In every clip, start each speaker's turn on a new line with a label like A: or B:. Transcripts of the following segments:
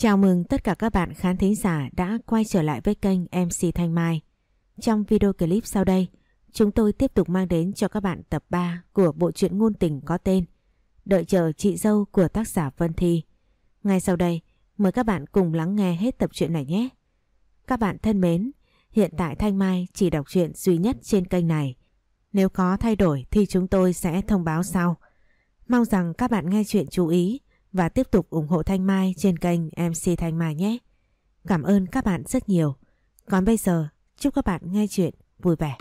A: Chào mừng tất cả các bạn khán thính giả đã quay trở lại với kênh MC Thanh Mai. Trong video clip sau đây, chúng tôi tiếp tục mang đến cho các bạn tập 3 của bộ truyện ngôn tình có tên Đợi chờ chị dâu của tác giả Vân Thi. Ngay sau đây, mời các bạn cùng lắng nghe hết tập truyện này nhé. Các bạn thân mến, hiện tại Thanh Mai chỉ đọc truyện duy nhất trên kênh này. Nếu có thay đổi thì chúng tôi sẽ thông báo sau. Mong rằng các bạn nghe chuyện chú ý và tiếp tục ủng hộ Thanh Mai trên kênh MC Thanh Mai nhé. Cảm ơn các bạn rất nhiều. Còn bây giờ, chúc các bạn nghe chuyện vui vẻ.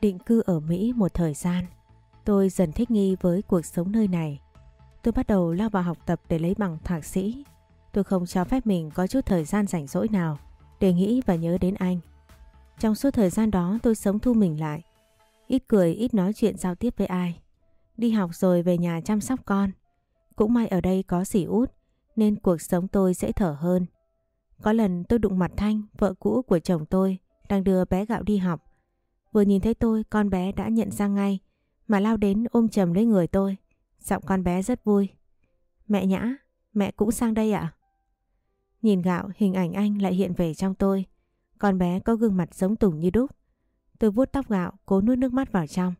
A: Định cư ở Mỹ một thời gian, tôi dần thích nghi với cuộc sống nơi này. Tôi bắt đầu lao vào học tập để lấy bằng thạc sĩ. Tôi không cho phép mình có chút thời gian rảnh rỗi nào để nghĩ và nhớ đến anh. Trong suốt thời gian đó tôi sống thu mình lại. Ít cười, ít nói chuyện giao tiếp với ai. Đi học rồi về nhà chăm sóc con. Cũng may ở đây có sỉ út nên cuộc sống tôi dễ thở hơn. Có lần tôi đụng mặt Thanh, vợ cũ của chồng tôi, đang đưa bé gạo đi học. Vừa nhìn thấy tôi, con bé đã nhận ra ngay, mà lao đến ôm chầm lấy người tôi. Giọng con bé rất vui. Mẹ Nhã, mẹ cũng sang đây ạ? Nhìn gạo hình ảnh anh lại hiện về trong tôi. Con bé có gương mặt giống Tùng như đúc. Tôi vuốt tóc gạo cố nuốt nước mắt vào trong.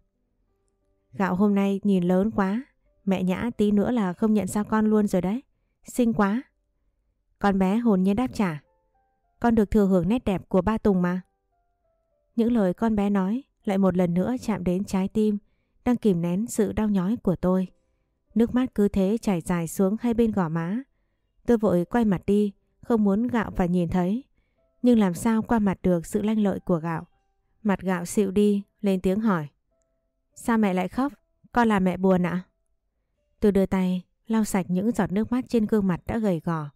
A: Gạo hôm nay nhìn lớn quá. Mẹ Nhã tí nữa là không nhận ra con luôn rồi đấy. Xinh quá. Con bé hồn nhiên đáp trả. Con được thừa hưởng nét đẹp của ba Tùng mà. Những lời con bé nói lại một lần nữa chạm đến trái tim đang kìm nén sự đau nhói của tôi. Nước mắt cứ thế chảy dài xuống hai bên gò má. Tôi vội quay mặt đi, không muốn gạo và nhìn thấy. Nhưng làm sao qua mặt được sự lanh lợi của gạo. Mặt gạo xịu đi, lên tiếng hỏi. Sao mẹ lại khóc? Con là mẹ buồn ạ? Tôi đưa tay, lau sạch những giọt nước mắt trên gương mặt đã gầy gò.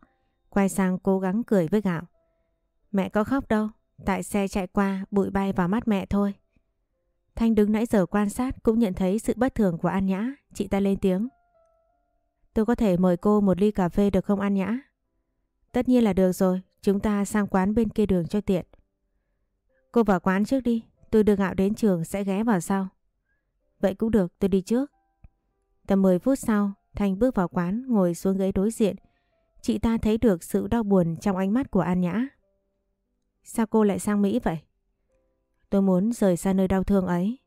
A: Quay sang cố gắng cười với gạo. Mẹ có khóc đâu, tại xe chạy qua bụi bay vào mắt mẹ thôi. Thanh đứng nãy giờ quan sát cũng nhận thấy sự bất thường của An Nhã, chị ta lên tiếng. Tôi có thể mời cô một ly cà phê được không An Nhã? Tất nhiên là được rồi, chúng ta sang quán bên kia đường cho tiện. Cô vào quán trước đi, tôi đưa gạo đến trường sẽ ghé vào sau. Vậy cũng được, tôi đi trước. Tầm 10 phút sau, Thanh bước vào quán ngồi xuống ghế đối diện. Chị ta thấy được sự đau buồn trong ánh mắt của An Nhã. Sao cô lại sang Mỹ vậy? Tôi muốn rời xa nơi đau thương ấy.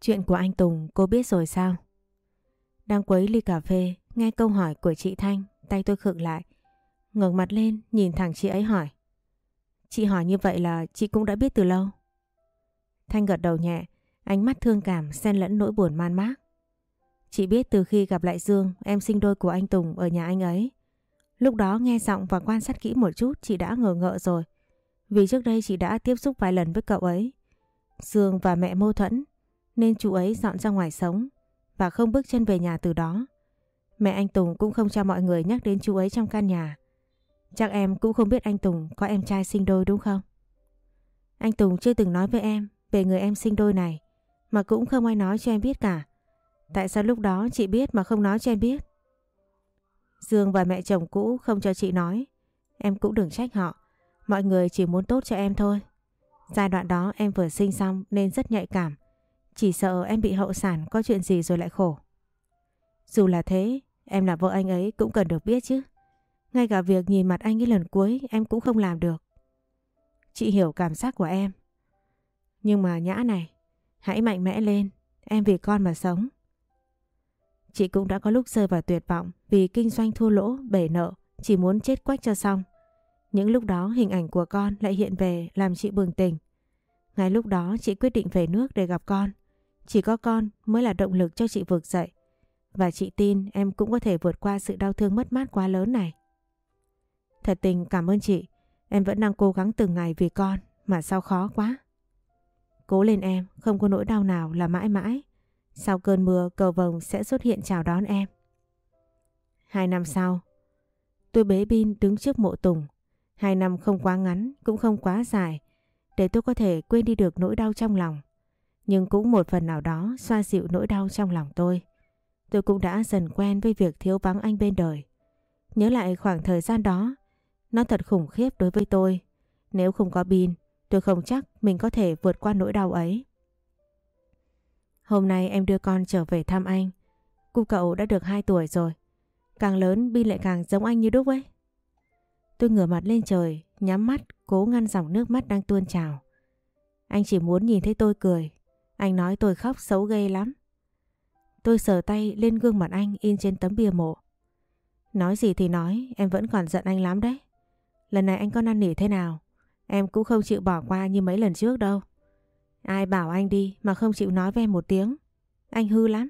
A: Chuyện của anh Tùng cô biết rồi sao? Đang quấy ly cà phê, nghe câu hỏi của chị Thanh, tay tôi khựng lại. ngẩng mặt lên, nhìn thẳng chị ấy hỏi. Chị hỏi như vậy là chị cũng đã biết từ lâu. Thanh gật đầu nhẹ, ánh mắt thương cảm xen lẫn nỗi buồn man mác. Chị biết từ khi gặp lại Dương, em sinh đôi của anh Tùng ở nhà anh ấy. Lúc đó nghe giọng và quan sát kỹ một chút chị đã ngờ ngợ rồi. Vì trước đây chị đã tiếp xúc vài lần với cậu ấy. Dương và mẹ mâu thuẫn nên chú ấy dọn ra ngoài sống và không bước chân về nhà từ đó. Mẹ anh Tùng cũng không cho mọi người nhắc đến chú ấy trong căn nhà. Chắc em cũng không biết anh Tùng có em trai sinh đôi đúng không? Anh Tùng chưa từng nói với em về người em sinh đôi này, mà cũng không ai nói cho em biết cả. Tại sao lúc đó chị biết mà không nói cho em biết? Dương và mẹ chồng cũ không cho chị nói. Em cũng đừng trách họ. Mọi người chỉ muốn tốt cho em thôi. Giai đoạn đó em vừa sinh xong nên rất nhạy cảm. Chỉ sợ em bị hậu sản có chuyện gì rồi lại khổ. Dù là thế, em là vợ anh ấy cũng cần được biết chứ. Ngay cả việc nhìn mặt anh ấy lần cuối em cũng không làm được. Chị hiểu cảm giác của em. Nhưng mà nhã này, hãy mạnh mẽ lên, em vì con mà sống. Chị cũng đã có lúc rơi vào tuyệt vọng vì kinh doanh thua lỗ, bể nợ, chỉ muốn chết quách cho xong. Những lúc đó hình ảnh của con lại hiện về làm chị bừng tỉnh. Ngay lúc đó chị quyết định về nước để gặp con. Chỉ có con mới là động lực cho chị vực dậy. Và chị tin em cũng có thể vượt qua sự đau thương mất mát quá lớn này. Thật tình cảm ơn chị. Em vẫn đang cố gắng từng ngày vì con mà sao khó quá. Cố lên em, không có nỗi đau nào là mãi mãi. Sau cơn mưa cầu vồng sẽ xuất hiện chào đón em. Hai năm sau, tôi bế Bin đứng trước mộ Tùng. Hai năm không quá ngắn cũng không quá dài để tôi có thể quên đi được nỗi đau trong lòng. Nhưng cũng một phần nào đó xoa dịu nỗi đau trong lòng tôi. Tôi cũng đã dần quen với việc thiếu vắng anh bên đời. Nhớ lại khoảng thời gian đó, Nó thật khủng khiếp đối với tôi. Nếu không có Bin, tôi không chắc mình có thể vượt qua nỗi đau ấy. Hôm nay em đưa con trở về thăm anh. cô cậu đã được 2 tuổi rồi. Càng lớn Bin lại càng giống anh như đúc ấy. Tôi ngửa mặt lên trời, nhắm mắt, cố ngăn dòng nước mắt đang tuôn trào. Anh chỉ muốn nhìn thấy tôi cười. Anh nói tôi khóc xấu ghê lắm. Tôi sờ tay lên gương mặt anh in trên tấm bia mộ. Nói gì thì nói, em vẫn còn giận anh lắm đấy. Lần này anh có năn nỉ thế nào? Em cũng không chịu bỏ qua như mấy lần trước đâu. Ai bảo anh đi mà không chịu nói với em một tiếng. Anh hư lắm.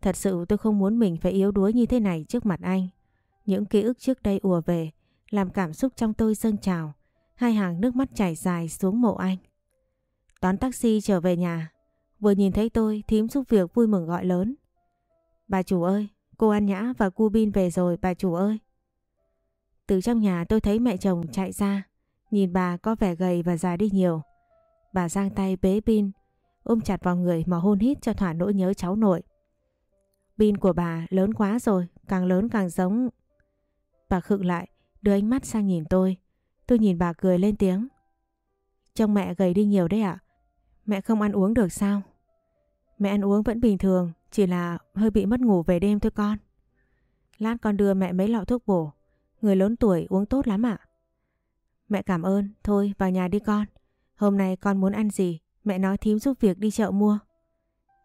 A: Thật sự tôi không muốn mình phải yếu đuối như thế này trước mặt anh. Những ký ức trước đây ùa về, làm cảm xúc trong tôi dâng trào. Hai hàng nước mắt chảy dài xuống mộ anh. Đón taxi trở về nhà. Vừa nhìn thấy tôi, thím giúp việc vui mừng gọi lớn. Bà chủ ơi, cô An Nhã và cu Bin về rồi bà chủ ơi. Từ trong nhà tôi thấy mẹ chồng chạy ra, nhìn bà có vẻ gầy và già đi nhiều. Bà giang tay bế Bin, ôm chặt vào người mà hôn hít cho thỏa nỗi nhớ cháu nội. Bin của bà lớn quá rồi, càng lớn càng giống. Bà khựng lại, đưa ánh mắt sang nhìn tôi. Tôi nhìn bà cười lên tiếng. Trông mẹ gầy đi nhiều đấy ạ. Mẹ không ăn uống được sao? Mẹ ăn uống vẫn bình thường, chỉ là hơi bị mất ngủ về đêm thôi con. Lát con đưa mẹ mấy lọ thuốc bổ. Người lớn tuổi uống tốt lắm ạ. Mẹ cảm ơn, thôi vào nhà đi con. Hôm nay con muốn ăn gì, mẹ nói thím giúp việc đi chợ mua.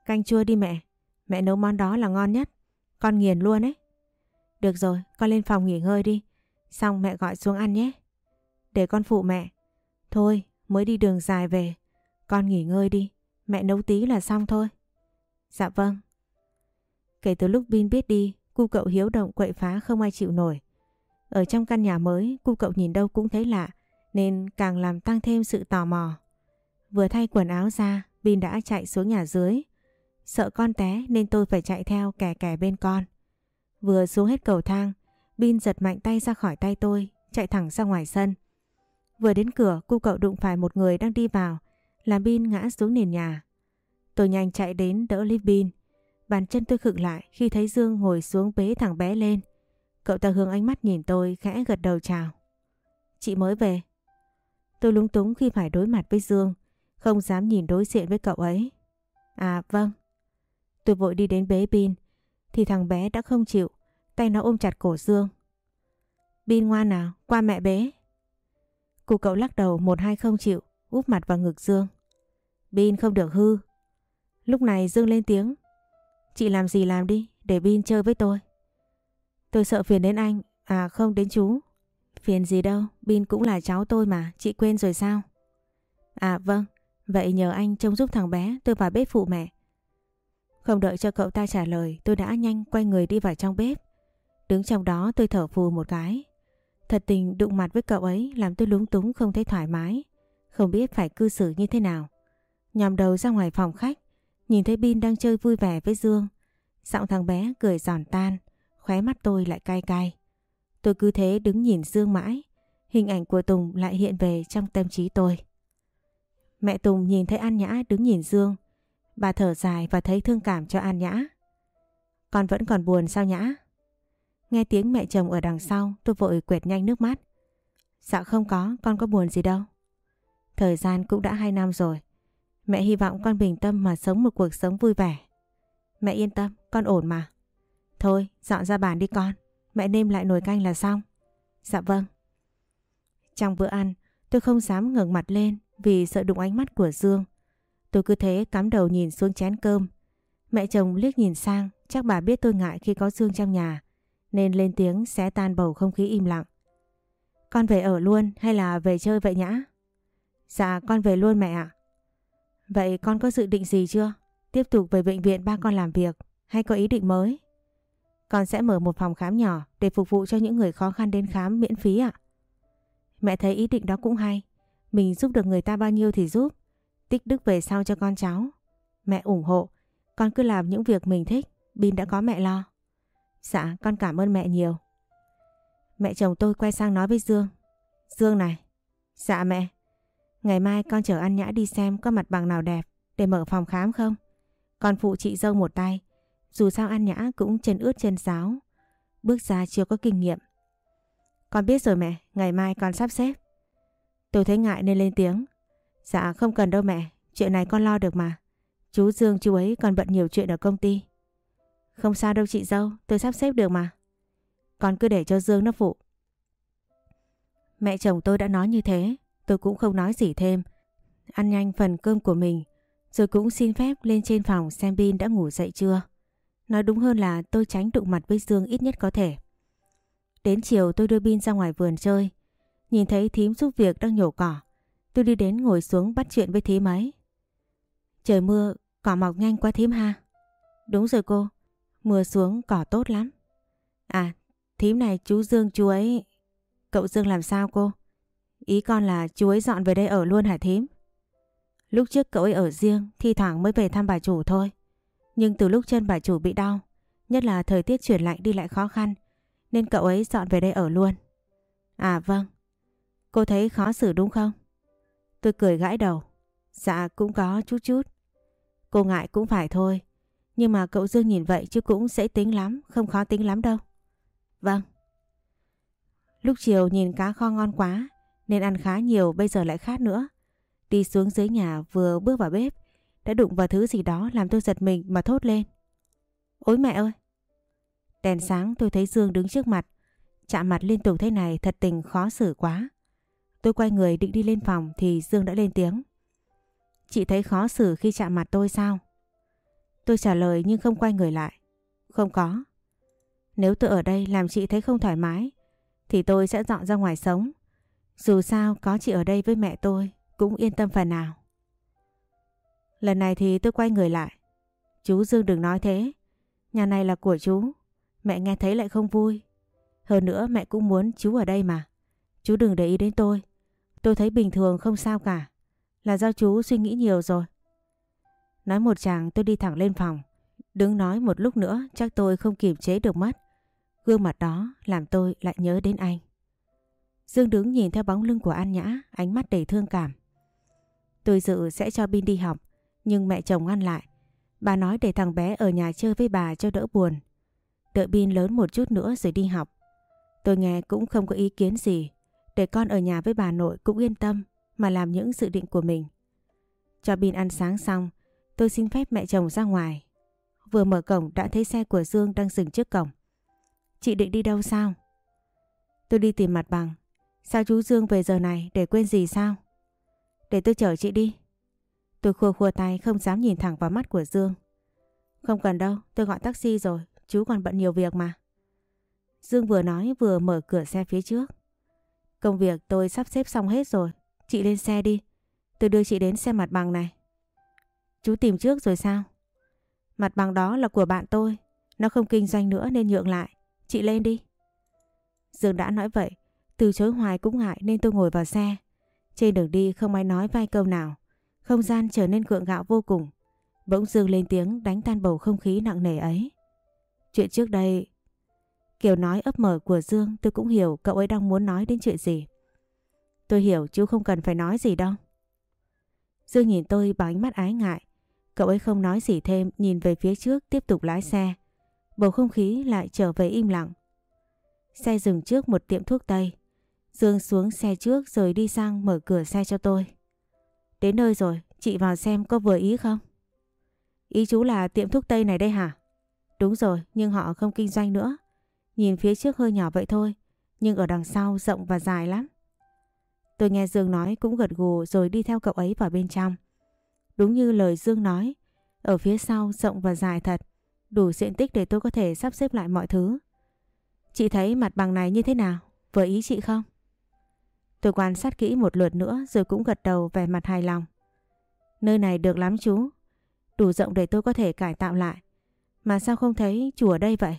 A: Canh chua đi mẹ, mẹ nấu món đó là ngon nhất. Con nghiền luôn ấy. Được rồi, con lên phòng nghỉ ngơi đi. Xong mẹ gọi xuống ăn nhé. Để con phụ mẹ. Thôi, mới đi đường dài về. Con nghỉ ngơi đi, mẹ nấu tí là xong thôi. Dạ vâng. Kể từ lúc Bin biết đi, cu cậu hiếu động quậy phá không ai chịu nổi. Ở trong căn nhà mới, cu cậu nhìn đâu cũng thấy lạ, nên càng làm tăng thêm sự tò mò. Vừa thay quần áo ra, Bin đã chạy xuống nhà dưới. Sợ con té nên tôi phải chạy theo kẻ kẻ bên con. Vừa xuống hết cầu thang, Bin giật mạnh tay ra khỏi tay tôi, chạy thẳng ra ngoài sân. Vừa đến cửa, cu cậu đụng phải một người đang đi vào, làm Bin ngã xuống nền nhà. Tôi nhanh chạy đến đỡ lấy Bin. Bàn chân tôi khựng lại khi thấy Dương ngồi xuống bế thằng bé lên. Cậu ta hướng ánh mắt nhìn tôi khẽ gật đầu chào. Chị mới về. Tôi lúng túng khi phải đối mặt với Dương, không dám nhìn đối diện với cậu ấy. À vâng. Tôi vội đi đến bế Bin, thì thằng bé đã không chịu, tay nó ôm chặt cổ Dương. Bin ngoan nào, qua mẹ bế. Cụ cậu lắc đầu một hai không chịu, úp mặt vào ngực Dương. Bin không được hư. Lúc này Dương lên tiếng. Chị làm gì làm đi, để Bin chơi với tôi. Tôi sợ phiền đến anh, à không đến chú. Phiền gì đâu, Bin cũng là cháu tôi mà, chị quên rồi sao? À vâng, vậy nhờ anh trông giúp thằng bé, tôi vào bếp phụ mẹ. Không đợi cho cậu ta trả lời, tôi đã nhanh quay người đi vào trong bếp. Đứng trong đó tôi thở phù một cái. Thật tình đụng mặt với cậu ấy làm tôi lúng túng không thấy thoải mái. Không biết phải cư xử như thế nào. Nhòm đầu ra ngoài phòng khách, nhìn thấy Bin đang chơi vui vẻ với Dương. Giọng thằng bé cười giòn tan, khóe mắt tôi lại cay cay. Tôi cứ thế đứng nhìn Dương mãi, hình ảnh của Tùng lại hiện về trong tâm trí tôi. Mẹ Tùng nhìn thấy An Nhã đứng nhìn Dương, bà thở dài và thấy thương cảm cho An Nhã. Con vẫn còn buồn sao Nhã? Nghe tiếng mẹ chồng ở đằng sau, tôi vội quẹt nhanh nước mắt. Dạ không có, con có buồn gì đâu. Thời gian cũng đã 2 năm rồi. Mẹ hy vọng con bình tâm mà sống một cuộc sống vui vẻ. Mẹ yên tâm, con ổn mà. Thôi, dọn ra bàn đi con. Mẹ nêm lại nồi canh là xong. Dạ vâng. Trong bữa ăn, tôi không dám ngẩng mặt lên vì sợ đụng ánh mắt của Dương. Tôi cứ thế cắm đầu nhìn xuống chén cơm. Mẹ chồng liếc nhìn sang, chắc bà biết tôi ngại khi có Dương trong nhà, nên lên tiếng xé tan bầu không khí im lặng. Con về ở luôn hay là về chơi vậy nhã? Dạ con về luôn mẹ ạ. Vậy con có dự định gì chưa? Tiếp tục về bệnh viện ba con làm việc, hay có ý định mới? Con sẽ mở một phòng khám nhỏ để phục vụ cho những người khó khăn đến khám miễn phí ạ. Mẹ thấy ý định đó cũng hay. Mình giúp được người ta bao nhiêu thì giúp. Tích đức về sau cho con cháu. Mẹ ủng hộ. Con cứ làm những việc mình thích. Bin đã có mẹ lo. Dạ con cảm ơn mẹ nhiều. Mẹ chồng tôi quay sang nói với Dương. Dương này. Dạ mẹ. Ngày mai con chở An Nhã đi xem có mặt bằng nào đẹp để mở phòng khám không? Con phụ chị dâu một tay. Dù sao An Nhã cũng chân ướt chân giáo. Bước ra chưa có kinh nghiệm. Con biết rồi mẹ, ngày mai con sắp xếp. Tôi thấy ngại nên lên tiếng. Dạ không cần đâu mẹ, chuyện này con lo được mà. Chú Dương chú ấy còn bận nhiều chuyện ở công ty. Không sao đâu chị dâu, tôi sắp xếp được mà. Con cứ để cho Dương nó phụ. Mẹ chồng tôi đã nói như thế, tôi cũng không nói gì thêm. Ăn nhanh phần cơm của mình, rồi cũng xin phép lên trên phòng xem Bin đã ngủ dậy chưa. Nói đúng hơn là tôi tránh đụng mặt với Dương ít nhất có thể. Đến chiều tôi đưa Bin ra ngoài vườn chơi. Nhìn thấy thím giúp việc đang nhổ cỏ. Tôi đi đến ngồi xuống bắt chuyện với thím ấy. Trời mưa, cỏ mọc nhanh quá thím ha. Đúng rồi cô, mưa xuống cỏ tốt lắm. À, thím này chú Dương chú ấy... Cậu Dương làm sao cô? Ý con là chú ấy dọn về đây ở luôn hả thím? Lúc trước cậu ấy ở riêng, thi thoảng mới về thăm bà chủ thôi. Nhưng từ lúc chân bà chủ bị đau, nhất là thời tiết chuyển lạnh đi lại khó khăn, nên cậu ấy dọn về đây ở luôn. À vâng, cô thấy khó xử đúng không? Tôi cười gãi đầu. Dạ cũng có chút chút. Cô ngại cũng phải thôi. Nhưng mà cậu Dương nhìn vậy chứ cũng dễ tính lắm, không khó tính lắm đâu. Vâng. Lúc chiều nhìn cá kho ngon quá nên ăn khá nhiều, bây giờ lại khát nữa. Đi xuống dưới nhà, vừa bước vào bếp, đã đụng vào thứ gì đó làm tôi giật mình mà thốt lên. Ôi mẹ ơi! Đèn sáng, tôi thấy Dương đứng trước mặt. Chạm mặt liên tục thế này, thật tình khó xử quá. Tôi quay người định đi lên phòng thì Dương đã lên tiếng. Chị thấy khó xử khi chạm mặt tôi sao? Tôi trả lời nhưng không quay người lại. Không có. Nếu tôi ở đây làm chị thấy không thoải mái, thì tôi sẽ dọn ra ngoài sống. Dù sao, có chị ở đây với mẹ tôi, cũng yên tâm phần nào. Lần này thì tôi quay người lại. Chú Dương đừng nói thế. Nhà này là của chú. Mẹ nghe thấy lại không vui. Hơn nữa mẹ cũng muốn chú ở đây mà. Chú đừng để ý đến tôi. Tôi thấy bình thường không sao cả. Là do chú suy nghĩ nhiều rồi. Nói một chàng, tôi đi thẳng lên phòng. Đứng nói một lúc nữa, chắc tôi không kiềm chế được mất. Gương mặt đó làm tôi lại nhớ đến anh. Dương đứng nhìn theo bóng lưng của An Nhã, ánh mắt đầy thương cảm. Tôi dự sẽ cho Bin đi học, nhưng mẹ chồng ngăn lại. Bà nói để thằng bé ở nhà chơi với bà cho đỡ buồn. Đợi Bin lớn một chút nữa rồi đi học. Tôi nghe cũng không có ý kiến gì. Để con ở nhà với bà nội cũng yên tâm mà làm những dự định của mình. Cho Bin ăn sáng xong, tôi xin phép mẹ chồng ra ngoài. Vừa mở cổng đã thấy xe của Dương đang dừng trước cổng. Chị định đi đâu sao? Tôi đi tìm mặt bằng. Sao chú Dương về giờ này để quên gì sao? Để tôi chở chị đi. Tôi khua khua tay không dám nhìn thẳng vào mắt của Dương. Không cần đâu, tôi gọi taxi rồi, chú còn bận nhiều việc mà. Dương vừa nói vừa mở cửa xe phía trước. Công việc tôi sắp xếp xong hết rồi, chị lên xe đi. Tôi đưa chị đến xe mặt bằng này. Chú tìm trước rồi sao? Mặt bằng đó là của bạn tôi, nó không kinh doanh nữa nên nhượng lại. Chị lên đi. Dương đã nói vậy, từ chối hoài cũng ngại nên tôi ngồi vào xe. Trên đường đi không ai nói vai câu nào. Không gian trở nên gượng gạo vô cùng. Bỗng Dương lên tiếng đánh tan bầu không khí nặng nề ấy. Chuyện trước đây... Kiểu nói ấp mở của Dương, tôi cũng hiểu cậu ấy đang muốn nói đến chuyện gì. Tôi hiểu chú không cần phải nói gì đâu. Dương nhìn tôi bằng ánh mắt ái ngại. Cậu ấy không nói gì thêm, nhìn về phía trước, tiếp tục lái xe. Bầu không khí lại trở về im lặng. Xe dừng trước một tiệm thuốc Tây. Dương xuống xe trước rồi đi sang mở cửa xe cho tôi. Đến nơi rồi, chị vào xem có vừa ý không? Ý chú là tiệm thuốc Tây này đây hả? Đúng rồi, nhưng họ không kinh doanh nữa. Nhìn phía trước hơi nhỏ vậy thôi, nhưng ở đằng sau rộng và dài lắm. Tôi nghe Dương nói cũng gật gù rồi đi theo cậu ấy vào bên trong. Đúng như lời Dương nói, ở phía sau rộng và dài thật, đủ diện tích để tôi có thể sắp xếp lại mọi thứ. Chị thấy mặt bằng này như thế nào? Vừa ý chị không? Tôi quan sát kỹ một lượt nữa rồi cũng gật đầu vẻ mặt hài lòng. Nơi này được lắm chú. Đủ rộng để tôi có thể cải tạo lại. Mà sao không thấy chủ ở đây vậy?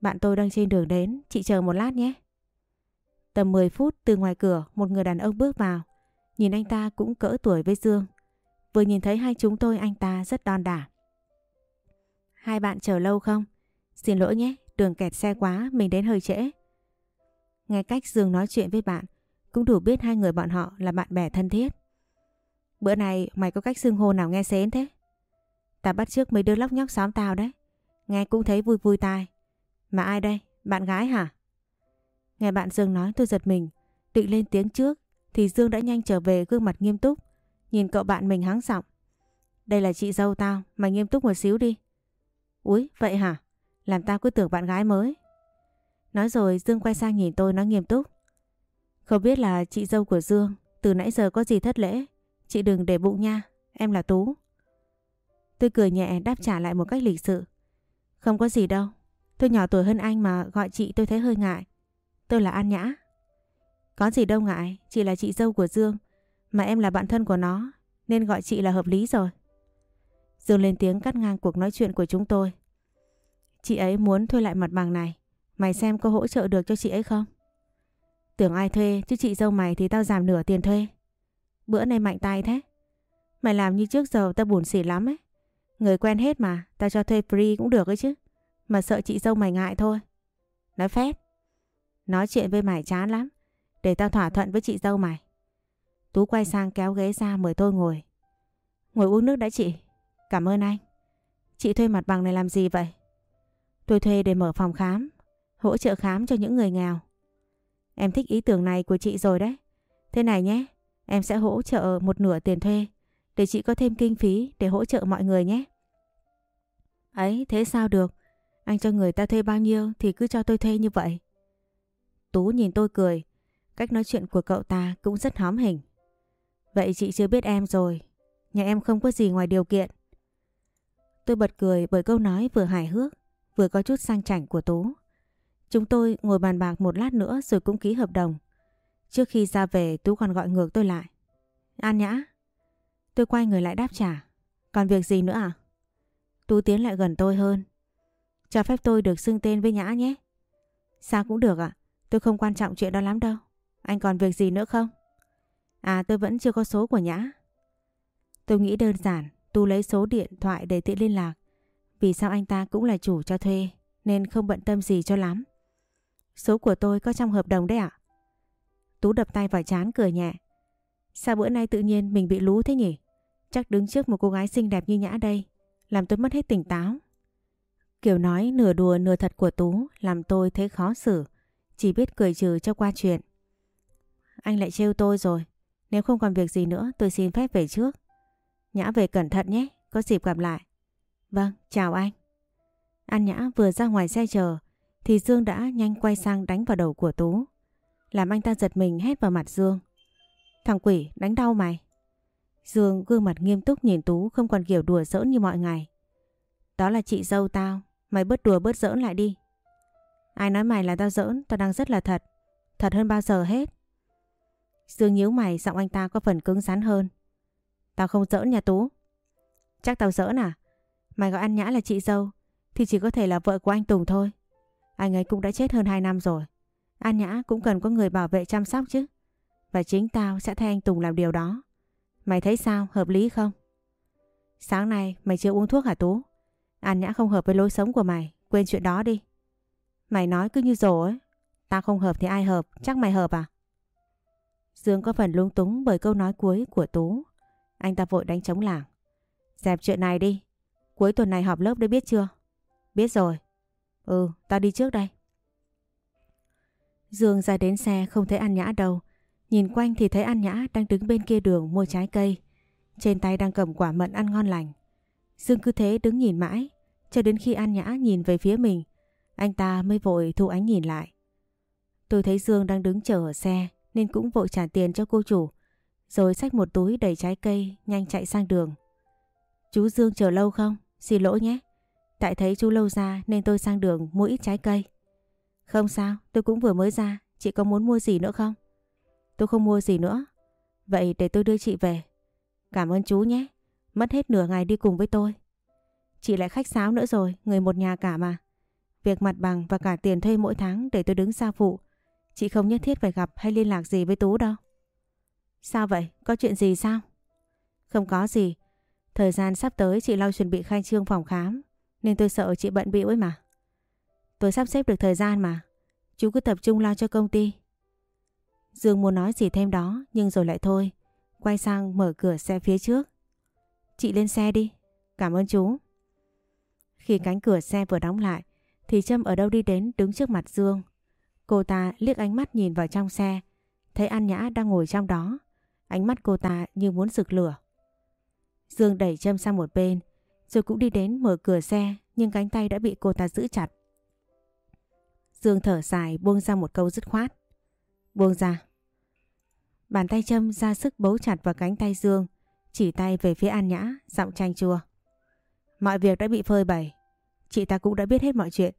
A: Bạn tôi đang trên đường đến, chị chờ một lát nhé. Tầm 10 phút từ ngoài cửa một người đàn ông bước vào. Nhìn anh ta cũng cỡ tuổi với Dương. Vừa nhìn thấy hai chúng tôi anh ta rất đon đả. Hai bạn chờ lâu không? Xin lỗi nhé, đường kẹt xe quá, mình đến hơi trễ. Nghe cách Dương nói chuyện với bạn, cũng đủ biết hai người bọn họ là bạn bè thân thiết. Bữa nay mày có cách xưng hô nào nghe xến thế? Ta bắt trước mấy đứa lóc nhóc xóm tao đấy. Nghe cũng thấy vui vui tai. Mà ai đây? Bạn gái hả? Nghe bạn Dương nói tôi giật mình, định lên tiếng trước thì Dương đã nhanh trở về gương mặt nghiêm túc, nhìn cậu bạn mình hắng giọng. Đây là chị dâu tao, mày nghiêm túc một xíu đi. Úi, vậy hả? Làm tao cứ tưởng bạn gái mới. Nói rồi Dương quay sang nhìn tôi nói nghiêm túc. Không biết là chị dâu của Dương, từ nãy giờ có gì thất lễ. Chị đừng để bụng nha, em là Tú. Tôi cười nhẹ đáp trả lại một cách lịch sự. Không có gì đâu, tôi nhỏ tuổi hơn anh mà gọi chị tôi thấy hơi ngại. Tôi là An Nhã. Có gì đâu ngại, chị là chị dâu của Dương, mà em là bạn thân của nó, nên gọi chị là hợp lý rồi. Dương lên tiếng cắt ngang cuộc nói chuyện của chúng tôi. Chị ấy muốn thuê lại mặt bằng này, mày xem có hỗ trợ được cho chị ấy không? Tưởng ai thuê chứ chị dâu mày thì tao giảm nửa tiền thuê. Bữa nay mạnh tay thế. Mày làm như trước giờ tao buồn xỉ lắm ấy. Người quen hết mà, tao cho thuê free cũng được ấy chứ. Mà sợ chị dâu mày ngại thôi. Nói phép. Nói chuyện với mày chán lắm. Để tao thỏa thuận với chị dâu mày. Tú quay sang kéo ghế ra mời tôi ngồi. Ngồi uống nước đã chị. Cảm ơn anh. Chị thuê mặt bằng này làm gì vậy? Tôi thuê để mở phòng khám. Hỗ trợ khám cho những người nghèo. Em thích ý tưởng này của chị rồi đấy. Thế này nhé. Em sẽ hỗ trợ một nửa tiền thuê. Để chị có thêm kinh phí để hỗ trợ mọi người nhé. Ấy, thế sao được? Anh cho người ta thuê bao nhiêu thì cứ cho tôi thuê như vậy. Tú nhìn tôi cười. Cách nói chuyện của cậu ta cũng rất hóm hình. Vậy chị chưa biết em rồi. Nhà em không có gì ngoài điều kiện. Tôi bật cười bởi câu nói vừa hài hước, vừa có chút sang chảnh của Tú. Chúng tôi ngồi bàn bạc một lát nữa rồi cũng ký hợp đồng. Trước khi ra về, Tú còn gọi ngược tôi lại. An Nhã. Tôi quay người lại đáp trả. Còn việc gì nữa à? Tú tiến lại gần tôi hơn. Cho phép tôi được xưng tên với Nhã nhé. Sao cũng được ạ. Tôi không quan trọng chuyện đó lắm đâu. Anh còn việc gì nữa không? À tôi vẫn chưa có số của Nhã. Tôi nghĩ đơn giản. tú lấy số điện thoại để tiện liên lạc. Vì sao anh ta cũng là chủ cho thuê, nên không bận tâm gì cho lắm. Số của tôi có trong hợp đồng đấy ạ. Tú đập tay vào chán cười nhẹ. Sao bữa nay tự nhiên mình bị lú thế nhỉ? Chắc đứng trước một cô gái xinh đẹp như Nhã đây làm tôi mất hết tỉnh táo. Kiểu nói nửa đùa nửa thật của Tú làm tôi thấy khó xử. Chỉ biết cười trừ cho qua chuyện. Anh lại trêu tôi rồi. Nếu không còn việc gì nữa tôi xin phép về trước. Nhã về cẩn thận nhé, có dịp gặp lại. Vâng, chào anh. An Nhã vừa ra ngoài xe chờ thì Dương đã nhanh quay sang đánh vào đầu của Tú. Làm anh ta giật mình hét vào mặt Dương. Thằng quỷ đánh đau mày. Dương gương mặt nghiêm túc nhìn Tú không còn kiểu đùa giỡn như mọi ngày. Đó là chị dâu tao, mày bớt đùa bớt giỡn lại đi. Ai nói mày là tao giỡn, tao đang rất là thật. Thật hơn bao giờ hết. Dương nhíu mày giọng anh ta có phần cứng rắn hơn. Tao không giỡn nhà Tú. Chắc tao giỡn à? Mày gọi ăn nhã là chị dâu thì chỉ có thể là vợ của anh Tùng thôi. Anh ấy cũng đã chết hơn 2 năm rồi. An Nhã cũng cần có người bảo vệ chăm sóc chứ. Và chính tao sẽ thay anh Tùng làm điều đó. Mày thấy sao? Hợp lý không? Sáng nay mày chưa uống thuốc hả Tú? An Nhã không hợp với lối sống của mày. Quên chuyện đó đi. Mày nói cứ như rổ ấy. Tao không hợp thì ai hợp? Chắc mày hợp à? Dương có phần lung túng bởi câu nói cuối của Tú. Anh ta vội đánh trống lảng. Dẹp chuyện này đi. Cuối tuần này họp lớp đấy biết chưa? Biết rồi. Ừ, tao đi trước đây. Dương ra đến xe không thấy An Nhã đâu. Nhìn quanh thì thấy An Nhã đang đứng bên kia đường mua trái cây. Trên tay đang cầm quả mận ăn ngon lành. Dương cứ thế đứng nhìn mãi, cho đến khi An Nhã nhìn về phía mình, anh ta mới vội thu ánh nhìn lại. Tôi thấy Dương đang đứng chờ ở xe nên cũng vội trả tiền cho cô chủ, rồi xách một túi đầy trái cây nhanh chạy sang đường. Chú Dương chờ lâu không? Xin lỗi nhé. Tại thấy chú lâu ra nên tôi sang đường mua ít trái cây. Không sao, tôi cũng vừa mới ra, chị có muốn mua gì nữa không? Tôi không mua gì nữa. Vậy để tôi đưa chị về. Cảm ơn chú nhé. Mất hết nửa ngày đi cùng với tôi. Chị lại khách sáo nữa rồi, người một nhà cả mà. Việc mặt bằng và cả tiền thuê mỗi tháng để tôi đứng xa phụ. Chị không nhất thiết phải gặp hay liên lạc gì với Tú đâu. Sao vậy? Có chuyện gì sao? Không có gì. Thời gian sắp tới chị lo chuẩn bị khai trương phòng khám nên tôi sợ chị bận bịu ấy mà. Tôi sắp xếp được thời gian mà. Chú cứ tập trung lo cho công ty. Dương muốn nói gì thêm đó nhưng rồi lại thôi. Quay sang mở cửa xe phía trước. Chị lên xe đi. Cảm ơn chú. Khi cánh cửa xe vừa đóng lại thì Trâm ở đâu đi đến đứng trước mặt Dương. Cô ta liếc ánh mắt nhìn vào trong xe, thấy An Nhã đang ngồi trong đó. Ánh mắt cô ta như muốn rực lửa. Dương đẩy Trâm sang một bên, rồi cũng đi đến mở cửa xe, nhưng cánh tay đã bị cô ta giữ chặt. Dương thở dài buông ra một câu dứt khoát. Buông ra. Bàn tay châm ra sức bấu chặt vào cánh tay Dương, chỉ tay về phía An Nhã, giọng chanh chua. Mọi việc đã bị phơi bày, chị ta cũng đã biết hết mọi chuyện.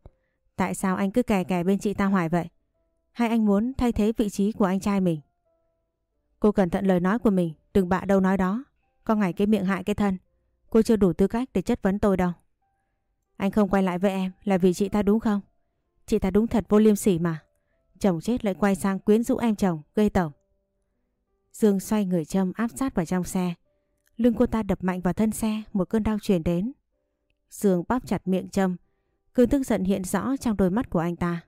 A: Tại sao anh cứ kè kè bên chị ta hoài vậy? Hay anh muốn thay thế vị trí của anh trai mình? Cô cẩn thận lời nói của mình, đừng bạ đâu nói đó. Có ngày cái miệng hại cái thân. Cô chưa đủ tư cách để chất vấn tôi đâu. Anh không quay lại với em là vì chị ta đúng không? Chị ta đúng thật vô liêm sỉ mà. Chồng chết lại quay sang quyến rũ em chồng, gây tổng. Dương xoay người châm áp sát vào trong xe. Lưng cô ta đập mạnh vào thân xe, một cơn đau truyền đến. Dương bóp chặt miệng châm, cơn tức giận hiện rõ trong đôi mắt của anh ta.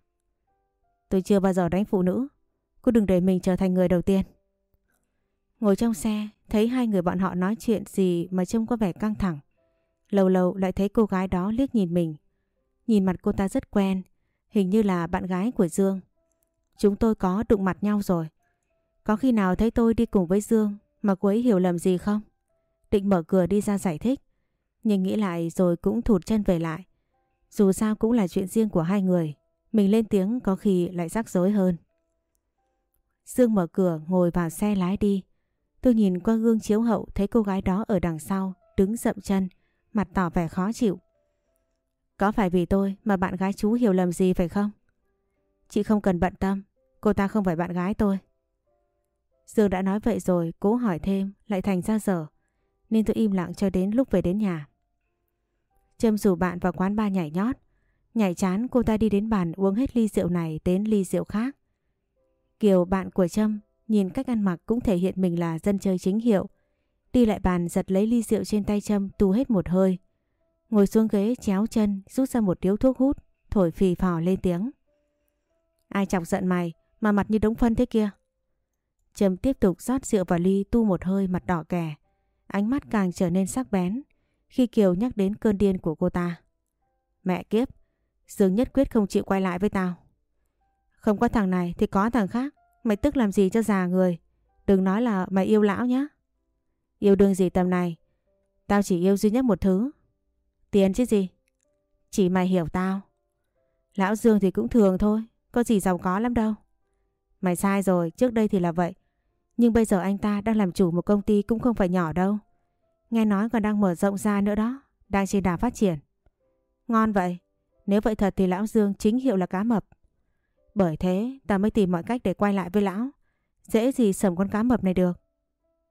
A: Tôi chưa bao giờ đánh phụ nữ, cô đừng để mình trở thành người đầu tiên. Ngồi trong xe, thấy hai người bọn họ nói chuyện gì mà trông có vẻ căng thẳng. Lâu lâu lại thấy cô gái đó liếc nhìn mình. Nhìn mặt cô ta rất quen, hình như là bạn gái của Dương. Chúng tôi có đụng mặt nhau rồi. Có khi nào thấy tôi đi cùng với Dương mà cô ấy hiểu lầm gì không? Định mở cửa đi ra giải thích. Nhưng nghĩ lại rồi cũng thụt chân về lại. Dù sao cũng là chuyện riêng của hai người. Mình lên tiếng có khi lại rắc rối hơn. Dương mở cửa ngồi vào xe lái đi. Tôi nhìn qua gương chiếu hậu thấy cô gái đó ở đằng sau, đứng dậm chân, mặt tỏ vẻ khó chịu. Có phải vì tôi mà bạn gái chú hiểu lầm gì phải không? Chị không cần bận tâm, cô ta không phải bạn gái tôi. Dương đã nói vậy rồi, cố hỏi thêm, lại thành ra dở. Nên tôi im lặng cho đến lúc về đến nhà. Trâm rủ bạn vào quán ba nhảy nhót. Nhảy chán cô ta đi đến bàn uống hết ly rượu này đến ly rượu khác. Kiều bạn của Trâm nhìn cách ăn mặc cũng thể hiện mình là dân chơi chính hiệu. Đi lại bàn giật lấy ly rượu trên tay Trâm tu hết một hơi. Ngồi xuống ghế chéo chân rút ra một điếu thuốc hút thổi phì phò lên tiếng. Ai chọc giận mày mà mặt như đống phân thế kia? Trâm tiếp tục rót rượu vào ly tu một hơi mặt đỏ kẻ. Ánh mắt càng trở nên sắc bén khi Kiều nhắc đến cơn điên của cô ta. Mẹ kiếp, Dương nhất quyết không chịu quay lại với tao. Không có thằng này thì có thằng khác. Mày tức làm gì cho già người. Đừng nói là mày yêu lão nhá. Yêu đương gì tầm này. Tao chỉ yêu duy nhất một thứ. Tiền chứ gì. Chỉ mày hiểu tao. Lão Dương thì cũng thường thôi. Có gì giàu có lắm đâu. Mày sai rồi. Trước đây thì là vậy. Nhưng bây giờ anh ta đang làm chủ một công ty cũng không phải nhỏ đâu. Nghe nói còn đang mở rộng ra nữa đó. Đang trên đà phát triển. Ngon vậy. Nếu vậy thật thì Lão Dương chính hiệu là cá mập. Bởi thế ta mới tìm mọi cách để quay lại với Lão. Dễ gì sầm con cá mập này được.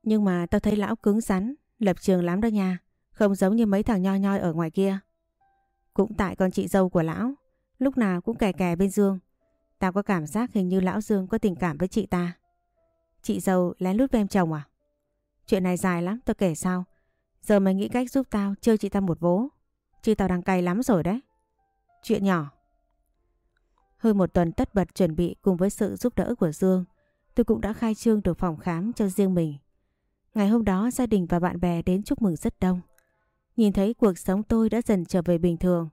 A: Nhưng mà tao thấy Lão cứng rắn, lập trường lắm đó nha. Không giống như mấy thằng nhoi nhoi ở ngoài kia. Cũng tại con chị dâu của Lão. Lúc nào cũng kè kè bên Dương. Tao có cảm giác hình như Lão Dương có tình cảm với chị ta. Chị dâu lén lút với em chồng à? Chuyện này dài lắm, tao kể sao? Giờ mày nghĩ cách giúp tao chơi chị ta một vố. Chứ tao đang cay lắm rồi đấy. Chuyện nhỏ. Hơn một tuần tất bật chuẩn bị cùng với sự giúp đỡ của Dương, tôi cũng đã khai trương được phòng khám cho riêng mình. Ngày hôm đó gia đình và bạn bè đến chúc mừng rất đông. Nhìn thấy cuộc sống tôi đã dần trở về bình thường,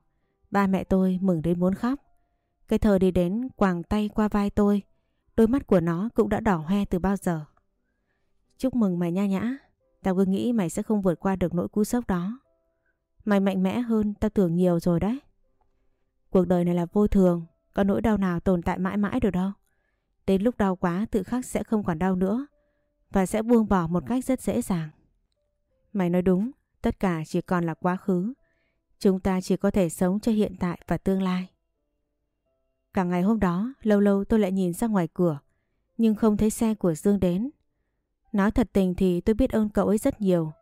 A: ba mẹ tôi mừng đến muốn khóc. Cái thờ đi đến quàng tay qua vai tôi, đôi mắt của nó cũng đã đỏ hoe từ bao giờ. Chúc mừng mày nha nhã, tao cứ nghĩ mày sẽ không vượt qua được nỗi cú sốc đó. Mày mạnh mẽ hơn tao tưởng nhiều rồi đấy. Cuộc đời này là vô thường, có nỗi đau nào tồn tại mãi mãi được đâu. Đến lúc đau quá tự khắc sẽ không còn đau nữa và sẽ buông bỏ một cách rất dễ dàng. Mày nói đúng, tất cả chỉ còn là quá khứ. Chúng ta chỉ có thể sống cho hiện tại và tương lai. Cả ngày hôm đó, lâu lâu tôi lại nhìn ra ngoài cửa, nhưng không thấy xe của Dương đến. Nói thật tình thì tôi biết ơn cậu ấy rất nhiều.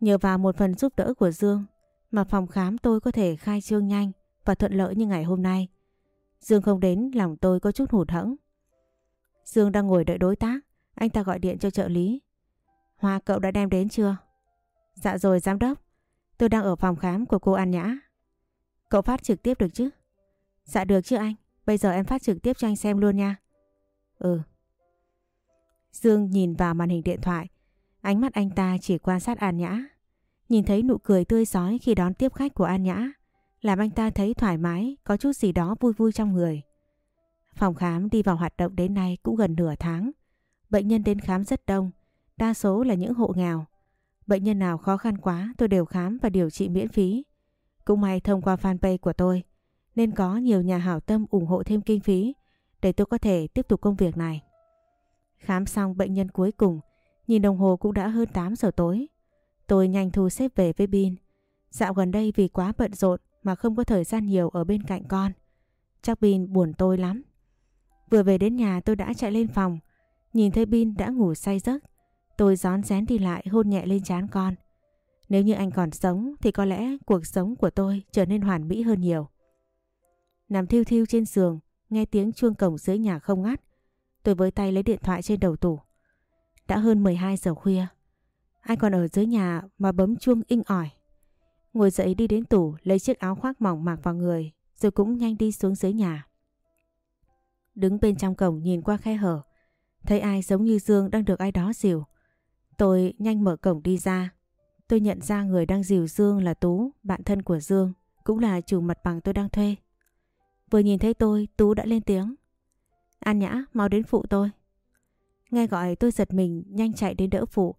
A: Nhờ vào một phần giúp đỡ của Dương mà phòng khám tôi có thể khai trương nhanh và thuận lợi như ngày hôm nay. Dương không đến lòng tôi có chút hụt hẫng. Dương đang ngồi đợi đối tác, anh ta gọi điện cho trợ lý. Hoa cậu đã đem đến chưa? Dạ rồi giám đốc, tôi đang ở phòng khám của cô An Nhã. Cậu phát trực tiếp được chứ? Dạ được chứ anh, bây giờ em phát trực tiếp cho anh xem luôn nha. Ừ. Dương nhìn vào màn hình điện thoại, ánh mắt anh ta chỉ quan sát An Nhã. Nhìn thấy nụ cười tươi giói khi đón tiếp khách của An Nhã, làm anh ta thấy thoải mái, có chút gì đó vui vui trong người. Phòng khám đi vào hoạt động đến nay cũng gần nửa tháng. Bệnh nhân đến khám rất đông, đa số là những hộ nghèo. Bệnh nhân nào khó khăn quá tôi đều khám và điều trị miễn phí. Cũng may thông qua fanpage của tôi nên có nhiều nhà hảo tâm ủng hộ thêm kinh phí để tôi có thể tiếp tục công việc này. Khám xong bệnh nhân cuối cùng, nhìn đồng hồ cũng đã hơn 8 giờ tối. Tôi nhanh thu xếp về với Bin. Dạo gần đây vì quá bận rộn mà không có thời gian nhiều ở bên cạnh con. Chắc Bin buồn tôi lắm. Vừa về đến nhà tôi đã chạy lên phòng, nhìn thấy Bin đã ngủ say giấc. Tôi gión rén đi lại hôn nhẹ lên trán con. Nếu như anh còn sống thì có lẽ cuộc sống của tôi trở nên hoàn mỹ hơn nhiều. Nằm thiêu thiêu trên giường, nghe tiếng chuông cổng dưới nhà không ngắt. Tôi với tay lấy điện thoại trên đầu tủ. Đã hơn 12 giờ khuya. Ai còn ở dưới nhà mà bấm chuông inh ỏi. Ngồi dậy đi đến tủ lấy chiếc áo khoác mỏng mặc vào người rồi cũng nhanh đi xuống dưới nhà. Đứng bên trong cổng nhìn qua khe hở. Thấy ai giống như Dương đang được ai đó dìu. Tôi nhanh mở cổng đi ra. Tôi nhận ra người đang dìu Dương là Tú, bạn thân của Dương, cũng là chủ mặt bằng tôi đang thuê. Vừa nhìn thấy tôi, Tú đã lên tiếng. An Nhã, mau đến phụ tôi. Nghe gọi tôi giật mình, nhanh chạy đến đỡ phụ.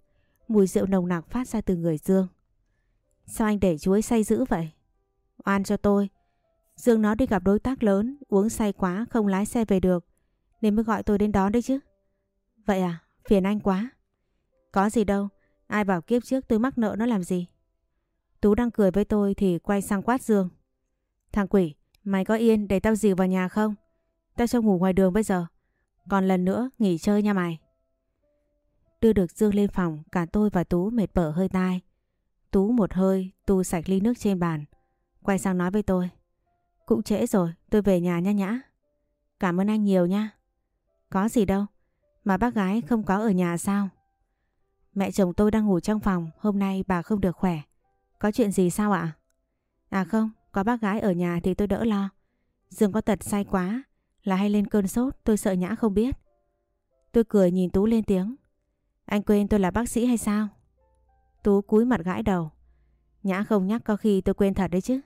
A: Mùi rượu nồng nặc phát ra từ người Dương. Sao anh để chú ấy say dữ vậy? Oan cho tôi. Dương nó đi gặp đối tác lớn, uống say quá không lái xe về được. Nên mới gọi tôi đến đón đấy chứ. Vậy à, phiền anh quá. Có gì đâu, ai bảo kiếp trước tôi mắc nợ nó làm gì. Tú đang cười với tôi thì quay sang quát Dương. Thằng quỷ, mày có yên để tao dìu vào nhà không? Tao cho ngủ ngoài đường bây giờ. Còn lần nữa nghỉ chơi nha mày. Đưa được Dương lên phòng, cả tôi và Tú mệt bở hơi tai. Tú một hơi tu sạch ly nước trên bàn. Quay sang nói với tôi. Cũng trễ rồi, tôi về nhà nha nhã. Cảm ơn anh nhiều nha. Có gì đâu, mà bác gái không có ở nhà sao? Mẹ chồng tôi đang ngủ trong phòng, hôm nay bà không được khỏe. Có chuyện gì sao ạ? À? không, có bác gái ở nhà thì tôi đỡ lo. Dương có tật say quá, là hay lên cơn sốt, tôi sợ nhã không biết. Tôi cười nhìn Tú lên tiếng. Anh quên tôi là bác sĩ hay sao? Tú cúi mặt gãi đầu. Nhã không nhắc có khi tôi quên thật đấy chứ.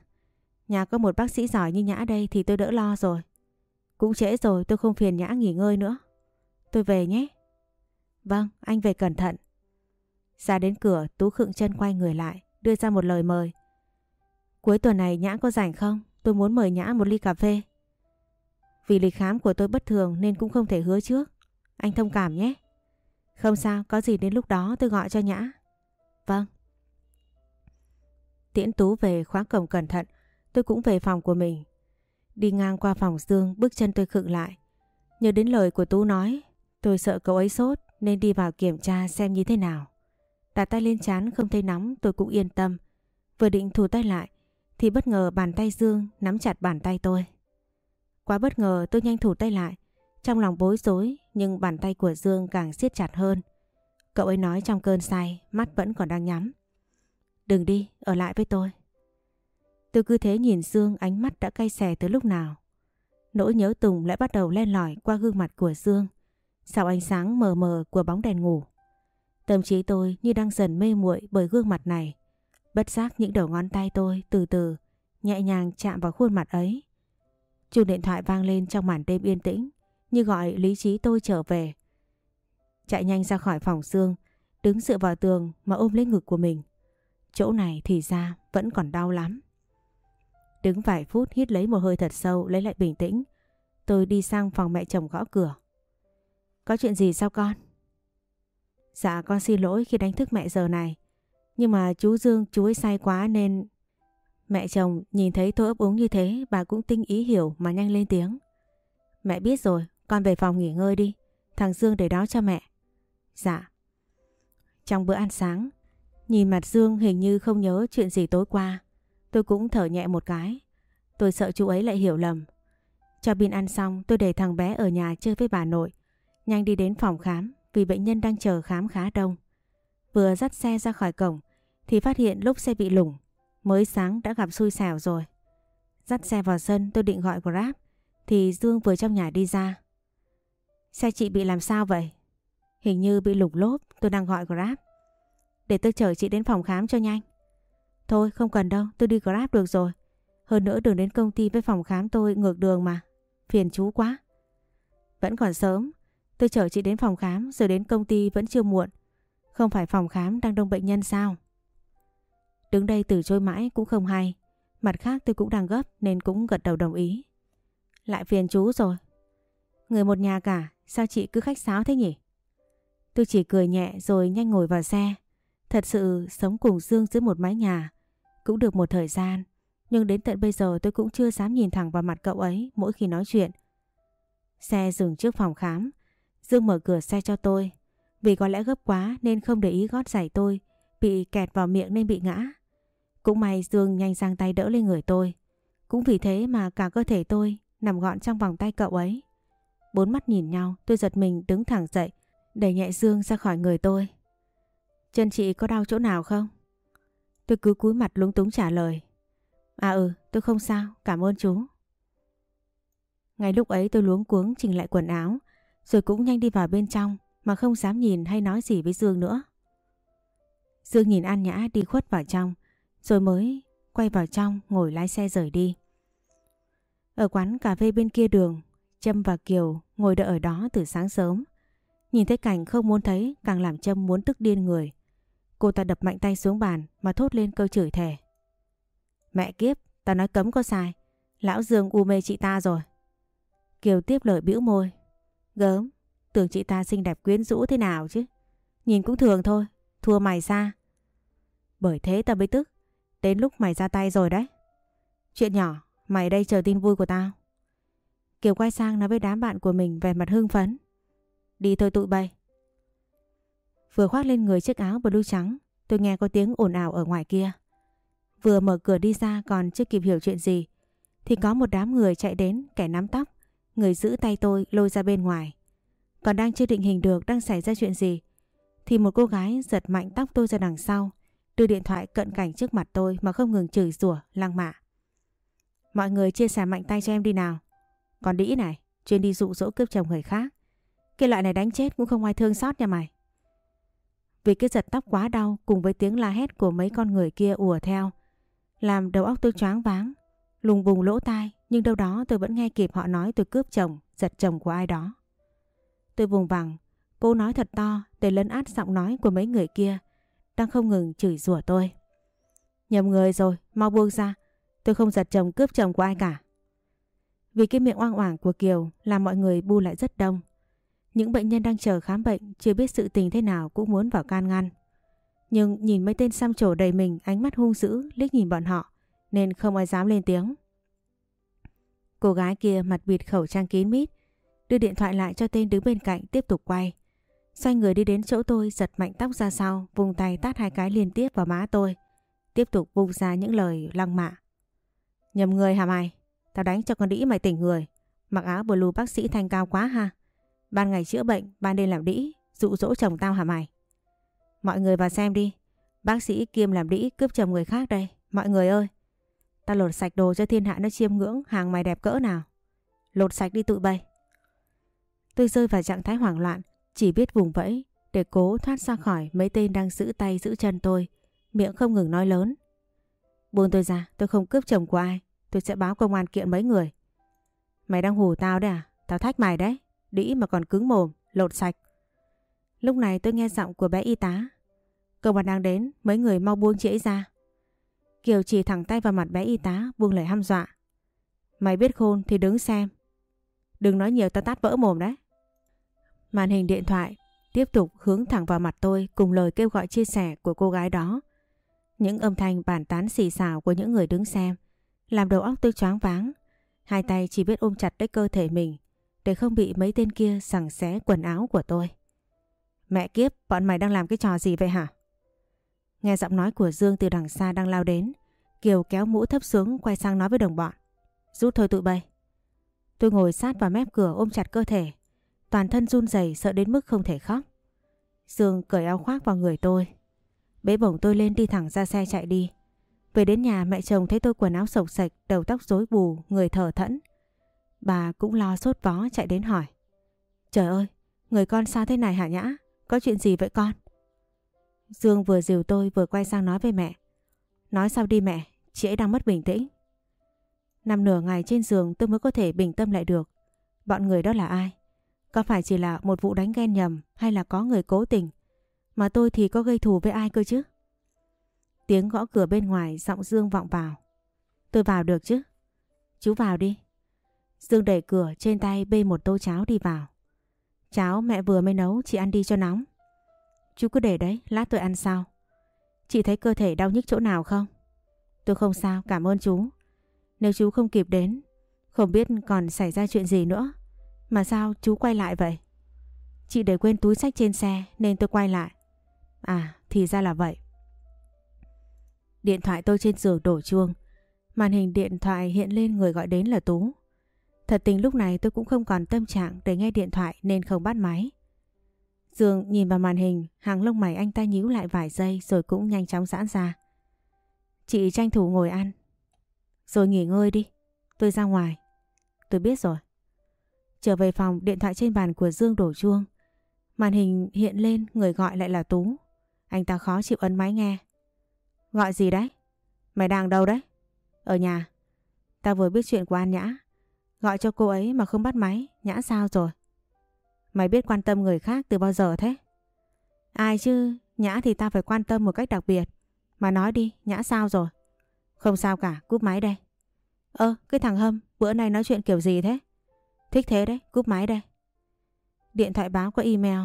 A: Nhà có một bác sĩ giỏi như Nhã đây thì tôi đỡ lo rồi. Cũng trễ rồi tôi không phiền Nhã nghỉ ngơi nữa. Tôi về nhé. Vâng, anh về cẩn thận. Ra đến cửa Tú khựng chân quay người lại, đưa ra một lời mời. Cuối tuần này Nhã có rảnh không? Tôi muốn mời Nhã một ly cà phê. Vì lịch khám của tôi bất thường nên cũng không thể hứa trước. Anh thông cảm nhé. Không sao, có gì đến lúc đó tôi gọi cho Nhã. Vâng. Tiễn Tú về khóa cổng cẩn thận, tôi cũng về phòng của mình. Đi ngang qua phòng Dương, bước chân tôi khựng lại. Nhớ đến lời của Tú nói, tôi sợ cậu ấy sốt nên đi vào kiểm tra xem như thế nào. Đặt tay lên chán không thấy nóng tôi cũng yên tâm. Vừa định thủ tay lại thì bất ngờ bàn tay Dương nắm chặt bàn tay tôi. Quá bất ngờ tôi nhanh thủ tay lại. Trong lòng bối rối nhưng bàn tay của Dương càng siết chặt hơn. Cậu ấy nói trong cơn say, mắt vẫn còn đang nhắm. Đừng đi, ở lại với tôi. Tôi cứ thế nhìn Dương ánh mắt đã cay xè từ lúc nào. Nỗi nhớ Tùng lại bắt đầu len lỏi qua gương mặt của Dương. Sau ánh sáng mờ mờ của bóng đèn ngủ. Tâm trí tôi như đang dần mê muội bởi gương mặt này. Bất giác những đầu ngón tay tôi từ từ nhẹ nhàng chạm vào khuôn mặt ấy. Chuông điện thoại vang lên trong màn đêm yên tĩnh như gọi lý trí tôi trở về. Chạy nhanh ra khỏi phòng Dương, đứng dựa vào tường mà ôm lấy ngực của mình. Chỗ này thì ra vẫn còn đau lắm. Đứng vài phút hít lấy một hơi thật sâu lấy lại bình tĩnh. Tôi đi sang phòng mẹ chồng gõ cửa. Có chuyện gì sao con? Dạ con xin lỗi khi đánh thức mẹ giờ này. Nhưng mà chú Dương chú ấy say quá nên... Mẹ chồng nhìn thấy tôi ấp úng như thế bà cũng tinh ý hiểu mà nhanh lên tiếng. Mẹ biết rồi, con về phòng nghỉ ngơi đi. Thằng Dương để đó cho mẹ. Dạ. Trong bữa ăn sáng, nhìn mặt Dương hình như không nhớ chuyện gì tối qua. Tôi cũng thở nhẹ một cái. Tôi sợ chú ấy lại hiểu lầm. Cho Bin ăn xong tôi để thằng bé ở nhà chơi với bà nội. Nhanh đi đến phòng khám vì bệnh nhân đang chờ khám khá đông. Vừa dắt xe ra khỏi cổng thì phát hiện lúc xe bị lủng. Mới sáng đã gặp xui xẻo rồi. Dắt xe vào sân tôi định gọi Grab thì Dương vừa trong nhà đi ra. Xe chị bị làm sao vậy? Hình như bị lủng lốp tôi đang gọi Grab. Để tôi chở chị đến phòng khám cho nhanh. Thôi không cần đâu, tôi đi Grab được rồi. Hơn nữa đường đến công ty với phòng khám tôi ngược đường mà. Phiền chú quá. Vẫn còn sớm, tôi chở chị đến phòng khám rồi đến công ty vẫn chưa muộn. Không phải phòng khám đang đông bệnh nhân sao? Đứng đây từ chối mãi cũng không hay. Mặt khác tôi cũng đang gấp nên cũng gật đầu đồng ý. Lại phiền chú rồi. Người một nhà cả, sao chị cứ khách sáo thế nhỉ? Tôi chỉ cười nhẹ rồi nhanh ngồi vào xe. Thật sự, sống cùng Dương dưới một mái nhà cũng được một thời gian. Nhưng đến tận bây giờ tôi cũng chưa dám nhìn thẳng vào mặt cậu ấy mỗi khi nói chuyện. Xe dừng trước phòng khám. Dương mở cửa xe cho tôi. Vì có lẽ gấp quá nên không để ý gót giày tôi. Bị kẹt vào miệng nên bị ngã. Cũng may Dương nhanh sang tay đỡ lên người tôi. Cũng vì thế mà cả cơ thể tôi nằm gọn trong vòng tay cậu ấy. Bốn mắt nhìn nhau, tôi giật mình đứng thẳng dậy đẩy nhẹ Dương ra khỏi người tôi. Chân chị có đau chỗ nào không? Tôi cứ cúi mặt lúng túng trả lời. À ừ, tôi không sao, cảm ơn chú. Ngay lúc ấy tôi luống cuống chỉnh lại quần áo, rồi cũng nhanh đi vào bên trong mà không dám nhìn hay nói gì với Dương nữa. Dương nhìn An Nhã đi khuất vào trong, rồi mới quay vào trong ngồi lái xe rời đi. Ở quán cà phê bên kia đường, Trâm và Kiều ngồi đợi ở đó từ sáng sớm. Nhìn thấy cảnh không muốn thấy càng làm Trâm muốn tức điên người. Cô ta đập mạnh tay xuống bàn mà thốt lên câu chửi thề. Mẹ kiếp, tao nói cấm có sai. Lão Dương u mê chị ta rồi. Kiều tiếp lời bĩu môi. Gớm, tưởng chị ta xinh đẹp quyến rũ thế nào chứ. Nhìn cũng thường thôi, thua mày xa. Bởi thế tao mới tức. Đến lúc mày ra tay rồi đấy. Chuyện nhỏ, mày đây chờ tin vui của tao. Kiều quay sang nói với đám bạn của mình về mặt hưng phấn. Đi thôi tụi bay. Vừa khoác lên người chiếc áo blue trắng, tôi nghe có tiếng ồn ào ở ngoài kia. Vừa mở cửa đi ra còn chưa kịp hiểu chuyện gì, thì có một đám người chạy đến kẻ nắm tóc, người giữ tay tôi lôi ra bên ngoài. Còn đang chưa định hình được đang xảy ra chuyện gì, thì một cô gái giật mạnh tóc tôi ra đằng sau, đưa điện thoại cận cảnh trước mặt tôi mà không ngừng chửi rủa, lăng mạ. Mọi người chia sẻ mạnh tay cho em đi nào. Còn đĩ này, chuyên đi dụ dỗ cướp chồng người khác. Cái loại này đánh chết cũng không ai thương xót nha mày. Vì cái giật tóc quá đau cùng với tiếng la hét của mấy con người kia ùa theo. Làm đầu óc tôi choáng váng, lùng vùng lỗ tai nhưng đâu đó tôi vẫn nghe kịp họ nói tôi cướp chồng, giật chồng của ai đó. Tôi vùng vằng, cô nói thật to để lấn át giọng nói của mấy người kia đang không ngừng chửi rủa tôi. Nhầm người rồi, mau buông ra. Tôi không giật chồng cướp chồng của ai cả. Vì cái miệng oang oảng của Kiều làm mọi người bu lại rất đông. Những bệnh nhân đang chờ khám bệnh chưa biết sự tình thế nào cũng muốn vào can ngăn. Nhưng nhìn mấy tên xăm trổ đầy mình, ánh mắt hung dữ, liếc nhìn bọn họ, nên không ai dám lên tiếng. Cô gái kia mặt bịt khẩu trang kín mít, đưa điện thoại lại cho tên đứng bên cạnh tiếp tục quay. Xoay người đi đến chỗ tôi, giật mạnh tóc ra sau vùng tay tát hai cái liên tiếp vào má tôi. Tiếp tục vung ra những lời lăng mạ. Nhầm người hả mày? Tao đánh cho con đĩ mày tỉnh người. Mặc áo blue bác sĩ thanh cao quá ha. Ban ngày chữa bệnh, ban đêm làm đĩ, dụ dỗ chồng tao hả mày? Mọi người vào xem đi. Bác sĩ kiêm làm đĩ cướp chồng người khác đây. Mọi người ơi. Tao lột sạch đồ cho thiên hạ nó chiêm ngưỡng hàng mày đẹp cỡ nào. Lột sạch đi tụi bay. Tôi rơi vào trạng thái hoảng loạn, chỉ biết vùng vẫy để cố thoát ra khỏi mấy tên đang giữ tay giữ chân tôi. Miệng không ngừng nói lớn. Buông tôi ra, tôi không cướp chồng của ai. Tôi sẽ báo công an kiện mấy người. Mày đang hù tao đấy à? Tao thách mày đấy. Đĩ mà còn cứng mồm, lột sạch. Lúc này tôi nghe giọng của bé y tá. Công an đang đến, mấy người mau buông chị ấy ra. Kiều chỉ thẳng tay vào mặt bé y tá buông lời hăm dọa. Mày biết khôn thì đứng xem. Đừng nói nhiều tao tát vỡ mồm đấy. Màn hình điện thoại tiếp tục hướng thẳng vào mặt tôi cùng lời kêu gọi chia sẻ của cô gái đó. Những âm thanh bàn tán xì xào của những người đứng xem làm đầu óc tôi choáng váng. Hai tay chỉ biết ôm chặt lấy cơ thể mình để không bị mấy tên kia sằng xé quần áo của tôi. Mẹ kiếp, bọn mày đang làm cái trò gì vậy hả? Nghe giọng nói của Dương từ đằng xa đang lao đến, Kiều kéo mũ thấp xuống quay sang nói với đồng bọn. Rút thôi tụi bay. Tôi ngồi sát vào mép cửa ôm chặt cơ thể, toàn thân run rẩy sợ đến mức không thể khóc. Dương cởi áo khoác vào người tôi. Bế bổng tôi lên đi thẳng ra xe chạy đi. Về đến nhà mẹ chồng thấy tôi quần áo sộc sạch, đầu tóc rối bù, người thở thẫn. Bà cũng lo sốt vó chạy đến hỏi. Trời ơi, người con sao thế này hả Nhã? Có chuyện gì vậy con? Dương vừa dìu tôi vừa quay sang nói với mẹ. Nói sao đi mẹ, chị ấy đang mất bình tĩnh. Nằm nửa ngày trên giường tôi mới có thể bình tâm lại được. Bọn người đó là ai? Có phải chỉ là một vụ đánh ghen nhầm hay là có người cố tình? Mà tôi thì có gây thù với ai cơ chứ? Tiếng gõ cửa bên ngoài giọng Dương vọng vào. Tôi vào được chứ? Chú vào đi. Dương đẩy cửa trên tay bê một tô cháo đi vào. Cháo mẹ vừa mới nấu chị ăn đi cho nóng. Chú cứ để đấy, lát tôi ăn sau. Chị thấy cơ thể đau nhức chỗ nào không? Tôi không sao, cảm ơn chú. Nếu chú không kịp đến, không biết còn xảy ra chuyện gì nữa. Mà sao chú quay lại vậy? Chị để quên túi sách trên xe nên tôi quay lại. À, thì ra là vậy. Điện thoại tôi trên giường đổ chuông. Màn hình điện thoại hiện lên người gọi đến là Tú. Thật tình lúc này tôi cũng không còn tâm trạng để nghe điện thoại nên không bắt máy. Dương nhìn vào màn hình, hàng lông mày anh ta nhíu lại vài giây rồi cũng nhanh chóng giãn ra. Chị tranh thủ ngồi ăn. Rồi nghỉ ngơi đi, tôi ra ngoài. Tôi biết rồi. Trở về phòng, điện thoại trên bàn của Dương đổ chuông. Màn hình hiện lên, người gọi lại là Tú. Anh ta khó chịu ấn máy nghe. Gọi gì đấy? Mày đang đâu đấy? Ở nhà. Tao vừa biết chuyện của An Nhã. Gọi cho cô ấy mà không bắt máy. Nhã sao rồi? Mày biết quan tâm người khác từ bao giờ thế? Ai chứ? Nhã thì ta phải quan tâm một cách đặc biệt. Mà nói đi, Nhã sao rồi? Không sao cả, cúp máy đây. Ơ, cái thằng Hâm, bữa nay nói chuyện kiểu gì thế? Thích thế đấy, cúp máy đây. Điện thoại báo có email.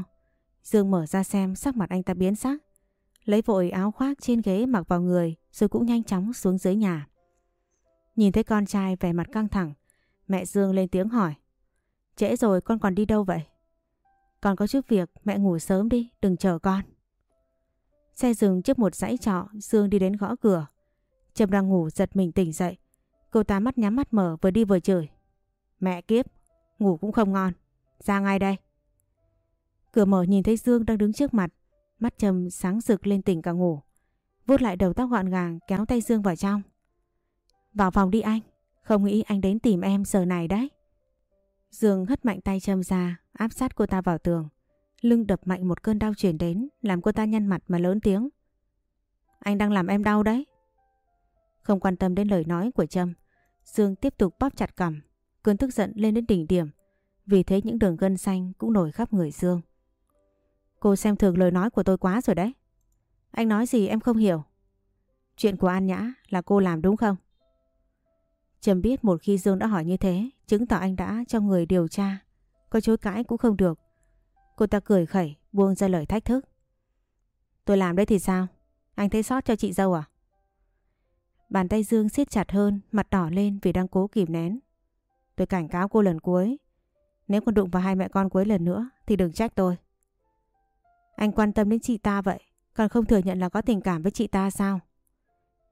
A: Dương mở ra xem sắc mặt anh ta biến sắc. Lấy vội áo khoác trên ghế mặc vào người rồi cũng nhanh chóng xuống dưới nhà. Nhìn thấy con trai vẻ mặt căng thẳng, mẹ Dương lên tiếng hỏi. Trễ rồi con còn đi đâu vậy? Con có chút việc, mẹ ngủ sớm đi, đừng chờ con. Xe dừng trước một dãy trọ, Dương đi đến gõ cửa. Trâm đang ngủ giật mình tỉnh dậy. Cô ta mắt nhắm mắt mở vừa đi vừa chửi. Mẹ kiếp, ngủ cũng không ngon. Ra ngay đây. Cửa mở nhìn thấy Dương đang đứng trước mặt. Mắt Trâm sáng rực lên tỉnh cả ngủ. Vuốt lại đầu tóc gọn gàng kéo tay Dương vào trong. Vào phòng đi anh. Không nghĩ anh đến tìm em giờ này đấy. Dương hất mạnh tay châm ra, áp sát cô ta vào tường. Lưng đập mạnh một cơn đau chuyển đến, làm cô ta nhăn mặt mà lớn tiếng. Anh đang làm em đau đấy. Không quan tâm đến lời nói của Trâm, Dương tiếp tục bóp chặt cằm, cơn tức giận lên đến đỉnh điểm. Vì thế những đường gân xanh cũng nổi khắp người Dương. Cô xem thường lời nói của tôi quá rồi đấy. Anh nói gì em không hiểu. Chuyện của An Nhã là cô làm đúng không? Trầm biết một khi Dương đã hỏi như thế, chứng tỏ anh đã cho người điều tra. Có chối cãi cũng không được. Cô ta cười khẩy, buông ra lời thách thức. Tôi làm đấy thì sao? Anh thấy sót cho chị dâu à? Bàn tay Dương siết chặt hơn, mặt đỏ lên vì đang cố kìm nén. Tôi cảnh cáo cô lần cuối. Nếu còn đụng vào hai mẹ con cuối lần nữa thì đừng trách tôi. Anh quan tâm đến chị ta vậy, còn không thừa nhận là có tình cảm với chị ta sao?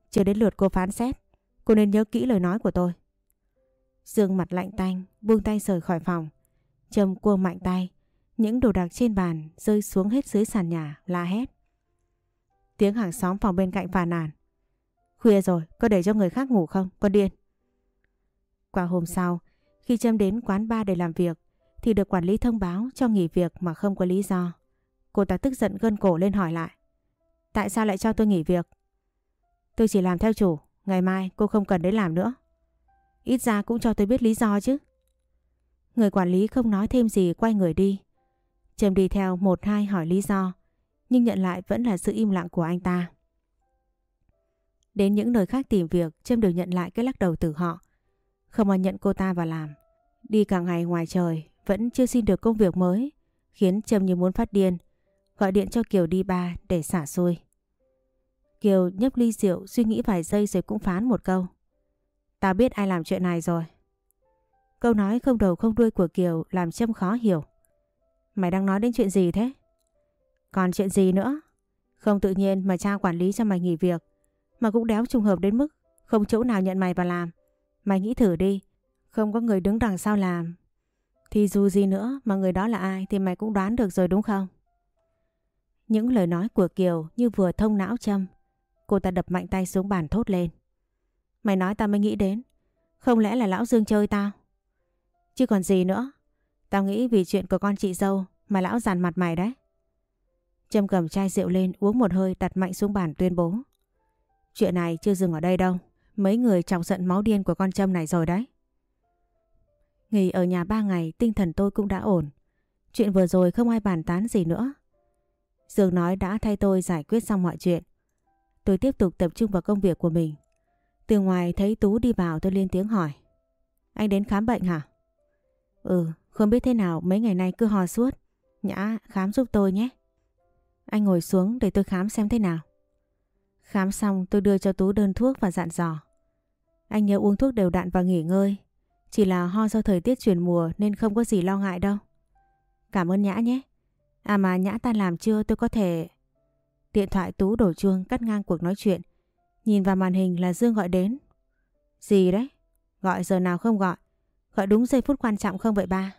A: Chưa đến lượt cô phán xét, cô nên nhớ kỹ lời nói của tôi. Dương mặt lạnh tanh, buông tay rời khỏi phòng. trầm cua mạnh tay, những đồ đạc trên bàn rơi xuống hết dưới sàn nhà, la hét. Tiếng hàng xóm phòng bên cạnh phàn nàn. Khuya rồi, có để cho người khác ngủ không? Con điên. Qua hôm sau, khi Trâm đến quán bar để làm việc, thì được quản lý thông báo cho nghỉ việc mà không có lý do. Cô ta tức giận gân cổ lên hỏi lại. Tại sao lại cho tôi nghỉ việc? Tôi chỉ làm theo chủ, ngày mai cô không cần đến làm nữa. Ít ra cũng cho tôi biết lý do chứ. Người quản lý không nói thêm gì quay người đi. Trầm đi theo một hai hỏi lý do, nhưng nhận lại vẫn là sự im lặng của anh ta. Đến những nơi khác tìm việc, Trâm đều nhận lại cái lắc đầu từ họ. Không ai nhận cô ta vào làm. Đi cả ngày ngoài trời, vẫn chưa xin được công việc mới, khiến Trâm như muốn phát điên. Gọi điện cho Kiều đi ba để xả xôi. Kiều nhấp ly rượu, suy nghĩ vài giây rồi cũng phán một câu. Tao biết ai làm chuyện này rồi. Câu nói không đầu không đuôi của Kiều làm Trâm khó hiểu. Mày đang nói đến chuyện gì thế? Còn chuyện gì nữa? Không tự nhiên mà cha quản lý cho mày nghỉ việc. Mà cũng đéo trùng hợp đến mức không chỗ nào nhận mày vào làm. Mày nghĩ thử đi. Không có người đứng đằng sau làm. Thì dù gì nữa mà người đó là ai thì mày cũng đoán được rồi đúng không? Những lời nói của Kiều như vừa thông não châm. Cô ta đập mạnh tay xuống bàn thốt lên. Mày nói tao mới nghĩ đến. Không lẽ là lão Dương chơi tao? Chứ còn gì nữa. Tao nghĩ vì chuyện của con chị dâu mà lão giàn mặt mày đấy. Trâm cầm chai rượu lên uống một hơi đặt mạnh xuống bàn tuyên bố. Chuyện này chưa dừng ở đây đâu. Mấy người trọng giận máu điên của con Trâm này rồi đấy. Nghỉ ở nhà ba ngày, tinh thần tôi cũng đã ổn. Chuyện vừa rồi không ai bàn tán gì nữa. Dương nói đã thay tôi giải quyết xong mọi chuyện. Tôi tiếp tục tập trung vào công việc của mình. Từ ngoài thấy Tú đi vào tôi lên tiếng hỏi. Anh đến khám bệnh hả? Ừ, không biết thế nào mấy ngày nay cứ ho suốt. Nhã khám giúp tôi nhé. Anh ngồi xuống để tôi khám xem thế nào. Khám xong tôi đưa cho Tú đơn thuốc và dặn dò. Anh nhớ uống thuốc đều đặn và nghỉ ngơi. Chỉ là ho do thời tiết chuyển mùa nên không có gì lo ngại đâu. Cảm ơn Nhã nhé. À mà Nhã ta làm chưa tôi có thể... Điện thoại Tú đổ chuông cắt ngang cuộc nói chuyện. Nhìn vào màn hình là Dương gọi đến. Gì đấy? Gọi giờ nào không gọi? Gọi đúng giây phút quan trọng không vậy ba?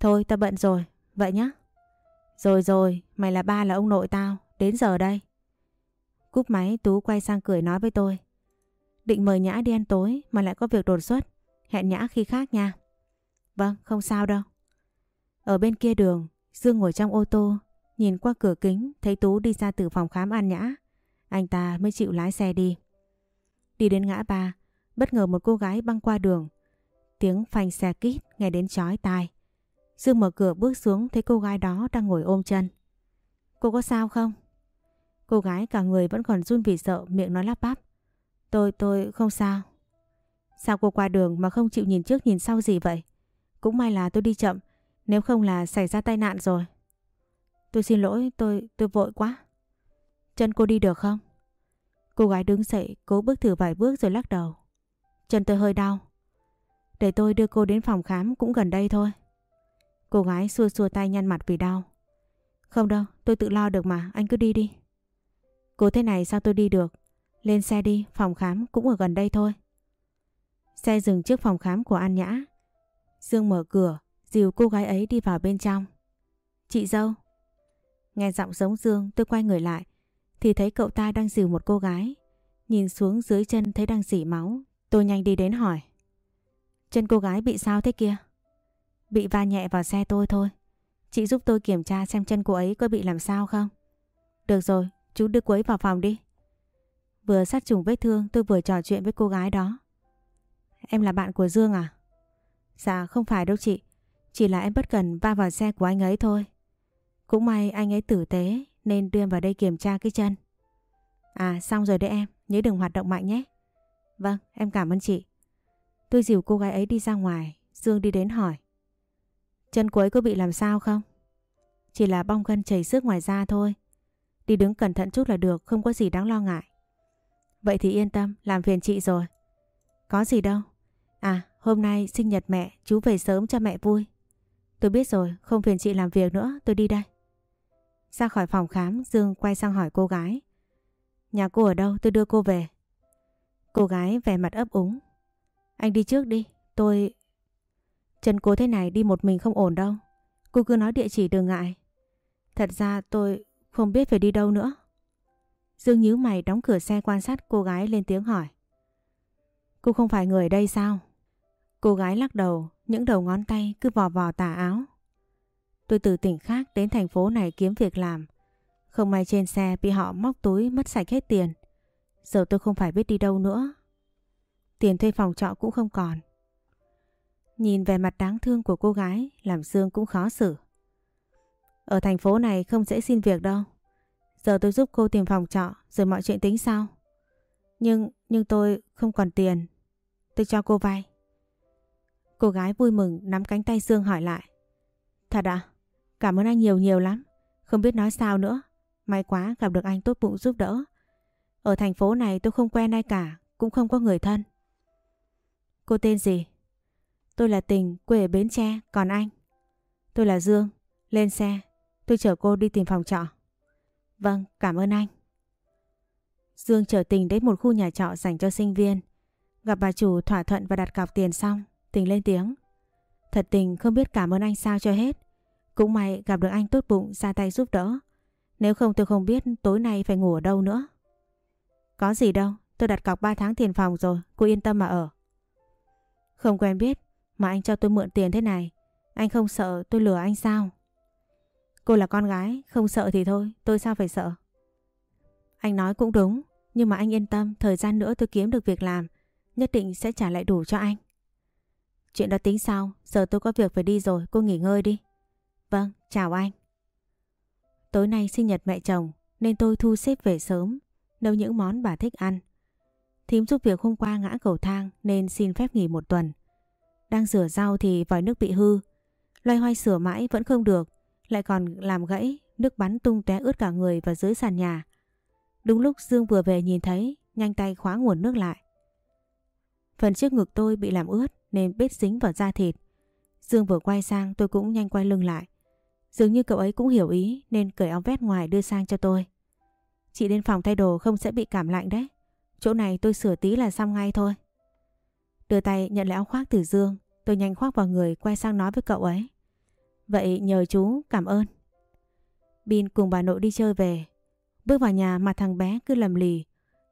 A: Thôi ta bận rồi, vậy nhá. Rồi rồi, mày là ba là ông nội tao, đến giờ đây. Cúp máy Tú quay sang cười nói với tôi. Định mời Nhã đi ăn tối mà lại có việc đột xuất. Hẹn Nhã khi khác nha. Vâng, không sao đâu. Ở bên kia đường, Dương ngồi trong ô tô, nhìn qua cửa kính thấy Tú đi ra từ phòng khám An Nhã. Anh ta mới chịu lái xe đi. Đi đến ngã ba, bất ngờ một cô gái băng qua đường. Tiếng phanh xe kít nghe đến chói tai. Dương mở cửa bước xuống thấy cô gái đó đang ngồi ôm chân. Cô có sao không? Cô gái cả người vẫn còn run vì sợ miệng nói lắp bắp. Tôi, tôi không sao. Sao cô qua đường mà không chịu nhìn trước nhìn sau gì vậy? Cũng may là tôi đi chậm, nếu không là xảy ra tai nạn rồi. Tôi xin lỗi, tôi, tôi vội quá. Chân cô đi được không? Cô gái đứng dậy, cố bước thử vài bước rồi lắc đầu. Chân tôi hơi đau. Để tôi đưa cô đến phòng khám cũng gần đây thôi. Cô gái xua xua tay nhăn mặt vì đau. Không đâu, tôi tự lo được mà, anh cứ đi đi. Cô thế này sao tôi đi được? Lên xe đi, phòng khám cũng ở gần đây thôi. Xe dừng trước phòng khám của An Nhã. Dương mở cửa, dìu cô gái ấy đi vào bên trong. Chị dâu. Nghe giọng giống Dương tôi quay người lại thì thấy cậu ta đang dìu một cô gái. Nhìn xuống dưới chân thấy đang dỉ máu. Tôi nhanh đi đến hỏi. Chân cô gái bị sao thế kia? Bị va nhẹ vào xe tôi thôi. Chị giúp tôi kiểm tra xem chân cô ấy có bị làm sao không? Được rồi, chú đưa cô ấy vào phòng đi. Vừa sát trùng vết thương tôi vừa trò chuyện với cô gái đó. Em là bạn của Dương à? Dạ không phải đâu chị. Chỉ là em bất cần va vào xe của anh ấy thôi. Cũng may anh ấy tử tế nên đưa em vào đây kiểm tra cái chân. À xong rồi đấy em, nhớ đừng hoạt động mạnh nhé. Vâng, em cảm ơn chị. Tôi dìu cô gái ấy đi ra ngoài, Dương đi đến hỏi. Chân cô ấy có bị làm sao không? Chỉ là bong gân chảy xước ngoài da thôi. Đi đứng cẩn thận chút là được, không có gì đáng lo ngại. Vậy thì yên tâm, làm phiền chị rồi. Có gì đâu. À, hôm nay sinh nhật mẹ, chú về sớm cho mẹ vui. Tôi biết rồi, không phiền chị làm việc nữa, tôi đi đây. Ra khỏi phòng khám, Dương quay sang hỏi cô gái. Nhà cô ở đâu, tôi đưa cô về. Cô gái vẻ mặt ấp úng. Anh đi trước đi, tôi... Chân cô thế này đi một mình không ổn đâu. Cô cứ nói địa chỉ đừng ngại. Thật ra tôi không biết phải đi đâu nữa. Dương nhíu mày đóng cửa xe quan sát cô gái lên tiếng hỏi. Cô không phải người ở đây sao? Cô gái lắc đầu, những đầu ngón tay cứ vò vò tà áo. Tôi từ tỉnh khác đến thành phố này kiếm việc làm. Không may trên xe bị họ móc túi mất sạch hết tiền. Giờ tôi không phải biết đi đâu nữa. Tiền thuê phòng trọ cũng không còn. Nhìn về mặt đáng thương của cô gái làm Dương cũng khó xử. Ở thành phố này không dễ xin việc đâu. Giờ tôi giúp cô tìm phòng trọ rồi mọi chuyện tính sau. Nhưng, nhưng tôi không còn tiền. Tôi cho cô vay. Cô gái vui mừng nắm cánh tay Dương hỏi lại. Thật à? Cảm ơn anh nhiều nhiều lắm. Không biết nói sao nữa. May quá gặp được anh tốt bụng giúp đỡ. Ở thành phố này tôi không quen ai cả, cũng không có người thân. Cô tên gì? Tôi là Tình, quê ở Bến Tre, còn anh? Tôi là Dương, lên xe, tôi chở cô đi tìm phòng trọ. Vâng, cảm ơn anh. Dương chở Tình đến một khu nhà trọ dành cho sinh viên. Gặp bà chủ thỏa thuận và đặt cọc tiền xong, Tình lên tiếng. Thật Tình không biết cảm ơn anh sao cho hết. Cũng may gặp được anh tốt bụng ra tay giúp đỡ. Nếu không tôi không biết tối nay phải ngủ ở đâu nữa. Có gì đâu, tôi đặt cọc 3 tháng tiền phòng rồi, cô yên tâm mà ở. Không quen biết, mà anh cho tôi mượn tiền thế này. Anh không sợ tôi lừa anh sao? Cô là con gái, không sợ thì thôi, tôi sao phải sợ? Anh nói cũng đúng, nhưng mà anh yên tâm, thời gian nữa tôi kiếm được việc làm, nhất định sẽ trả lại đủ cho anh. Chuyện đó tính sau, giờ tôi có việc phải đi rồi, cô nghỉ ngơi đi. Vâng, chào anh. Tối nay sinh nhật mẹ chồng nên tôi thu xếp về sớm, nấu những món bà thích ăn. Thím giúp việc hôm qua ngã cầu thang nên xin phép nghỉ một tuần. Đang rửa rau thì vòi nước bị hư. Loay hoay sửa mãi vẫn không được, lại còn làm gãy, nước bắn tung té ướt cả người và dưới sàn nhà. Đúng lúc Dương vừa về nhìn thấy, nhanh tay khóa nguồn nước lại. Phần trước ngực tôi bị làm ướt nên bết dính vào da thịt. Dương vừa quay sang tôi cũng nhanh quay lưng lại. Dường như cậu ấy cũng hiểu ý nên cởi áo vest ngoài đưa sang cho tôi. Chị lên phòng thay đồ không sẽ bị cảm lạnh đấy. Chỗ này tôi sửa tí là xong ngay thôi. Đưa tay nhận lấy áo khoác từ Dương, tôi nhanh khoác vào người quay sang nói với cậu ấy. Vậy nhờ chú cảm ơn. Bin cùng bà nội đi chơi về. Bước vào nhà mà thằng bé cứ lầm lì.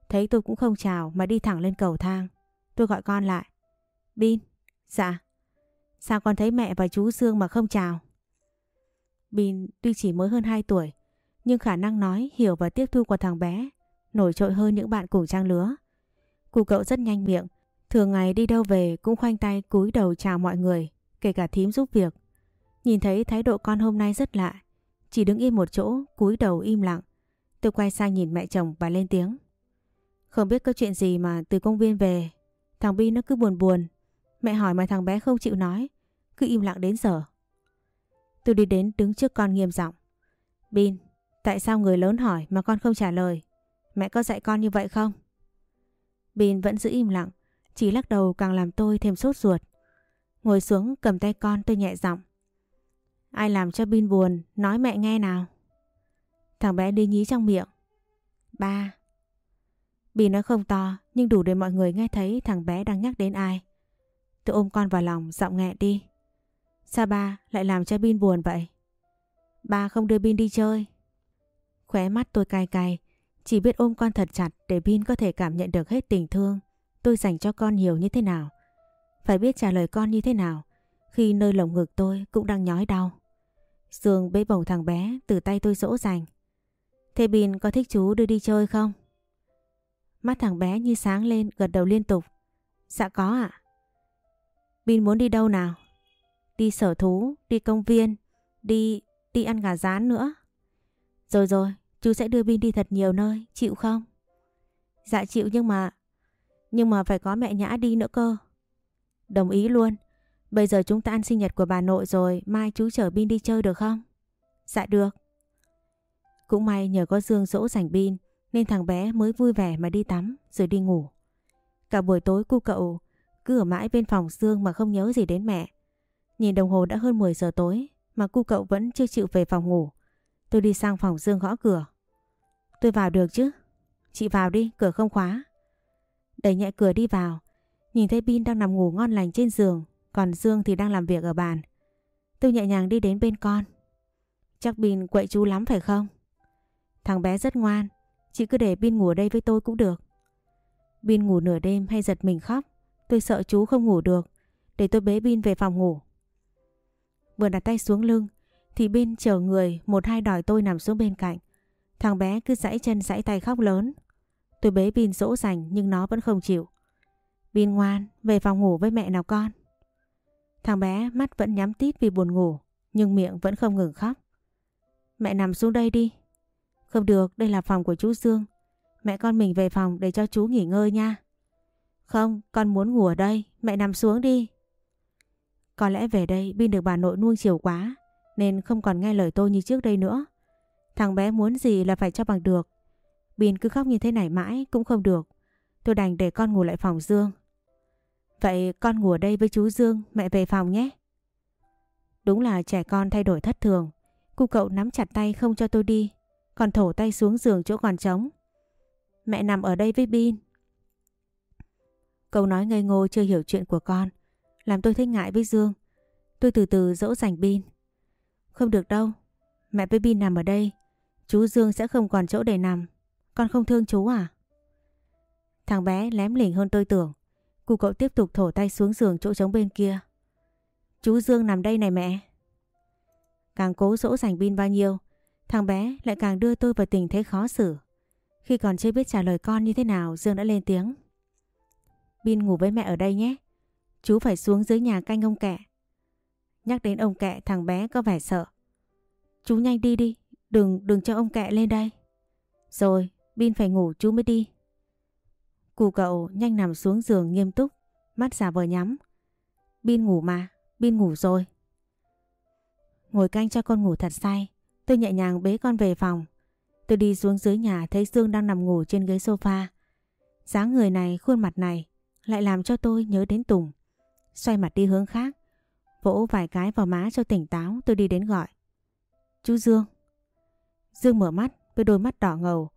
A: Thấy tôi cũng không chào mà đi thẳng lên cầu thang. Tôi gọi con lại. Bin. Dạ. Sao con thấy mẹ và chú Dương mà không chào? Bin tuy chỉ mới hơn 2 tuổi, nhưng khả năng nói, hiểu và tiếp thu của thằng bé nổi trội hơn những bạn cùng trang lứa. Cụ cậu rất nhanh miệng, thường ngày đi đâu về cũng khoanh tay cúi đầu chào mọi người, kể cả thím giúp việc. Nhìn thấy thái độ con hôm nay rất lạ, chỉ đứng im một chỗ, cúi đầu im lặng. Tôi quay sang nhìn mẹ chồng và lên tiếng. Không biết có chuyện gì mà từ công viên về, thằng Bi nó cứ buồn buồn. Mẹ hỏi mà thằng bé không chịu nói, cứ im lặng đến giờ. Tôi đi đến đứng trước con nghiêm giọng. Bin, tại sao người lớn hỏi mà con không trả lời? Mẹ có dạy con như vậy không? Bin vẫn giữ im lặng, chỉ lắc đầu càng làm tôi thêm sốt ruột. Ngồi xuống cầm tay con tôi nhẹ giọng. Ai làm cho Bin buồn, nói mẹ nghe nào. Thằng bé đi nhí trong miệng. Ba. Bin nói không to, nhưng đủ để mọi người nghe thấy thằng bé đang nhắc đến ai. Tôi ôm con vào lòng, giọng nghẹn đi. Sao ba lại làm cho Bin buồn vậy? Ba không đưa Bin đi chơi. Khóe mắt tôi cay cay, chỉ biết ôm con thật chặt để Bin có thể cảm nhận được hết tình thương tôi dành cho con nhiều như thế nào. Phải biết trả lời con như thế nào khi nơi lồng ngực tôi cũng đang nhói đau. Dương bế bổng thằng bé từ tay tôi dỗ dành. Thế Bin có thích chú đưa đi chơi không? Mắt thằng bé như sáng lên gật đầu liên tục. Dạ có ạ. Bin muốn đi đâu nào? Đi sở thú, đi công viên, đi... đi ăn gà rán nữa. Rồi rồi, chú sẽ đưa Bin đi thật nhiều nơi, chịu không? Dạ chịu nhưng mà... Nhưng mà phải có mẹ Nhã đi nữa cơ. Đồng ý luôn. Bây giờ chúng ta ăn sinh nhật của bà nội rồi, mai chú chở Bin đi chơi được không? Dạ được. Cũng may nhờ có Dương dỗ dành Bin nên thằng bé mới vui vẻ mà đi tắm rồi đi ngủ. Cả buổi tối cu cậu cứ ở mãi bên phòng Dương mà không nhớ gì đến mẹ. Nhìn đồng hồ đã hơn 10 giờ tối mà cu cậu vẫn chưa chịu về phòng ngủ. Tôi đi sang phòng Dương gõ cửa. Tôi vào được chứ? Chị vào đi, cửa không khóa. Đẩy nhẹ cửa đi vào. Nhìn thấy Bin đang nằm ngủ ngon lành trên giường, còn Dương thì đang làm việc ở bàn. Tôi nhẹ nhàng đi đến bên con. Chắc Bin quậy chú lắm phải không? Thằng bé rất ngoan, chị cứ để Bin ngủ ở đây với tôi cũng được. Bin ngủ nửa đêm hay giật mình khóc, tôi sợ chú không ngủ được, để tôi bế Bin về phòng ngủ. Vừa đặt tay xuống lưng, thì bên chờ người một hai đòi tôi nằm xuống bên cạnh. Thằng bé cứ giãy chân giãy tay khóc lớn. Tôi bế Bin dỗ dành nhưng nó vẫn không chịu. Bin ngoan, về phòng ngủ với mẹ nào con. Thằng bé mắt vẫn nhắm tít vì buồn ngủ, nhưng miệng vẫn không ngừng khóc. Mẹ nằm xuống đây đi. Không được, đây là phòng của chú Dương. Mẹ con mình về phòng để cho chú nghỉ ngơi nha. Không, con muốn ngủ ở đây, mẹ nằm xuống đi. Có lẽ về đây Bin được bà nội nuông chiều quá, nên không còn nghe lời tôi như trước đây nữa. Thằng bé muốn gì là phải cho bằng được. Bin cứ khóc như thế này mãi cũng không được. Tôi đành để con ngủ lại phòng Dương. Vậy con ngủ ở đây với chú Dương, mẹ về phòng nhé. Đúng là trẻ con thay đổi thất thường. Cô cậu nắm chặt tay không cho tôi đi, còn thổ tay xuống giường chỗ còn trống. Mẹ nằm ở đây với Bin. Câu nói ngây ngô chưa hiểu chuyện của con, làm tôi thấy ngại với Dương. Tôi từ từ dỗ dành Bin. Không được đâu, mẹ với Bin nằm ở đây, chú Dương sẽ không còn chỗ để nằm. Con không thương chú à? Thằng bé lém lỉnh hơn tôi tưởng. Cụ cậu tiếp tục thổ tay xuống giường chỗ trống bên kia. Chú Dương nằm đây này mẹ. Càng cố dỗ dành Bin bao nhiêu, thằng bé lại càng đưa tôi vào tình thế khó xử. Khi còn chưa biết trả lời con như thế nào, Dương đã lên tiếng. Bin ngủ với mẹ ở đây nhé. Chú phải xuống dưới nhà canh ông kẹ. Nhắc đến ông kẹ thằng bé có vẻ sợ. Chú nhanh đi đi, đừng đừng cho ông kẹ lên đây. Rồi, Bin phải ngủ chú mới đi. Cụ cậu nhanh nằm xuống giường nghiêm túc, mắt giả vờ nhắm. Bin ngủ mà, Bin ngủ rồi. Ngồi canh cho con ngủ thật say, tôi nhẹ nhàng bế con về phòng. Tôi đi xuống dưới nhà thấy Dương đang nằm ngủ trên ghế sofa. dáng người này, khuôn mặt này lại làm cho tôi nhớ đến Tùng. Xoay mặt đi hướng khác, vỗ vài cái vào má cho tỉnh táo tôi đi đến gọi. Chú Dương. Dương mở mắt với đôi mắt đỏ ngầu.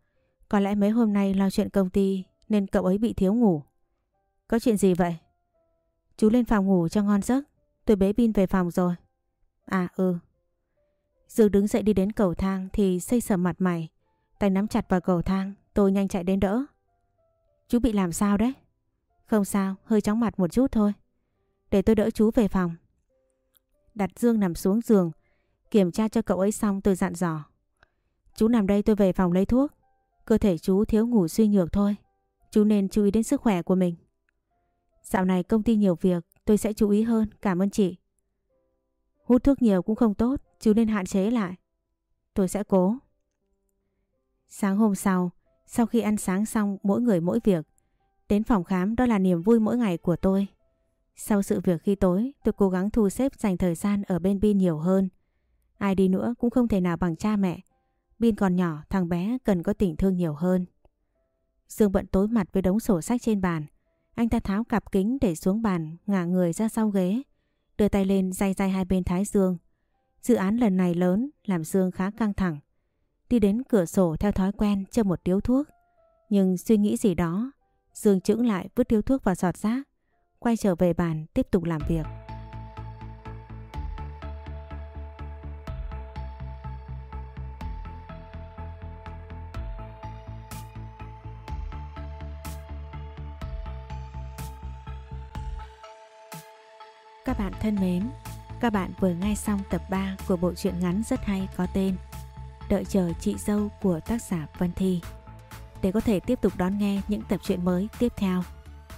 A: Có lẽ mấy hôm nay lo chuyện công ty nên cậu ấy bị thiếu ngủ. Có chuyện gì vậy? Chú lên phòng ngủ cho ngon giấc. Tôi bế pin về phòng rồi. À ừ. Dương đứng dậy đi đến cầu thang thì xây sầm mặt mày. Tay nắm chặt vào cầu thang, tôi nhanh chạy đến đỡ. Chú bị làm sao đấy? Không sao, hơi chóng mặt một chút thôi. Để tôi đỡ chú về phòng. Đặt Dương nằm xuống giường, kiểm tra cho cậu ấy xong tôi dặn dò. Chú nằm đây tôi về phòng lấy thuốc. Cơ thể chú thiếu ngủ suy nhược thôi. Chú nên chú ý đến sức khỏe của mình. Dạo này công ty nhiều việc, tôi sẽ chú ý hơn, cảm ơn chị. Hút thuốc nhiều cũng không tốt, chú nên hạn chế lại. Tôi sẽ cố. Sáng hôm sau, sau khi ăn sáng xong mỗi người mỗi việc, đến phòng khám đó là niềm vui mỗi ngày của tôi. Sau sự việc khi tối, tôi cố gắng thu xếp dành thời gian ở bên Bin nhiều hơn. Ai đi nữa cũng không thể nào bằng cha mẹ. Bin còn nhỏ, thằng bé cần có tình thương nhiều hơn. Dương bận tối mặt với đống sổ sách trên bàn. Anh ta tháo cặp kính để xuống bàn, ngả người ra sau ghế, đưa tay lên day day hai bên thái dương. Dự án lần này lớn, làm Dương khá căng thẳng. Đi đến cửa sổ theo thói quen châm một điếu thuốc. Nhưng suy nghĩ gì đó, Dương chững lại vứt điếu thuốc vào giọt rác, quay trở về bàn tiếp tục làm việc. Các bạn thân mến, các bạn vừa nghe xong tập 3 của bộ truyện ngắn rất hay có tên Đợi chờ chị dâu của tác giả Vân Thi. Để có thể tiếp tục đón nghe những tập truyện mới tiếp theo,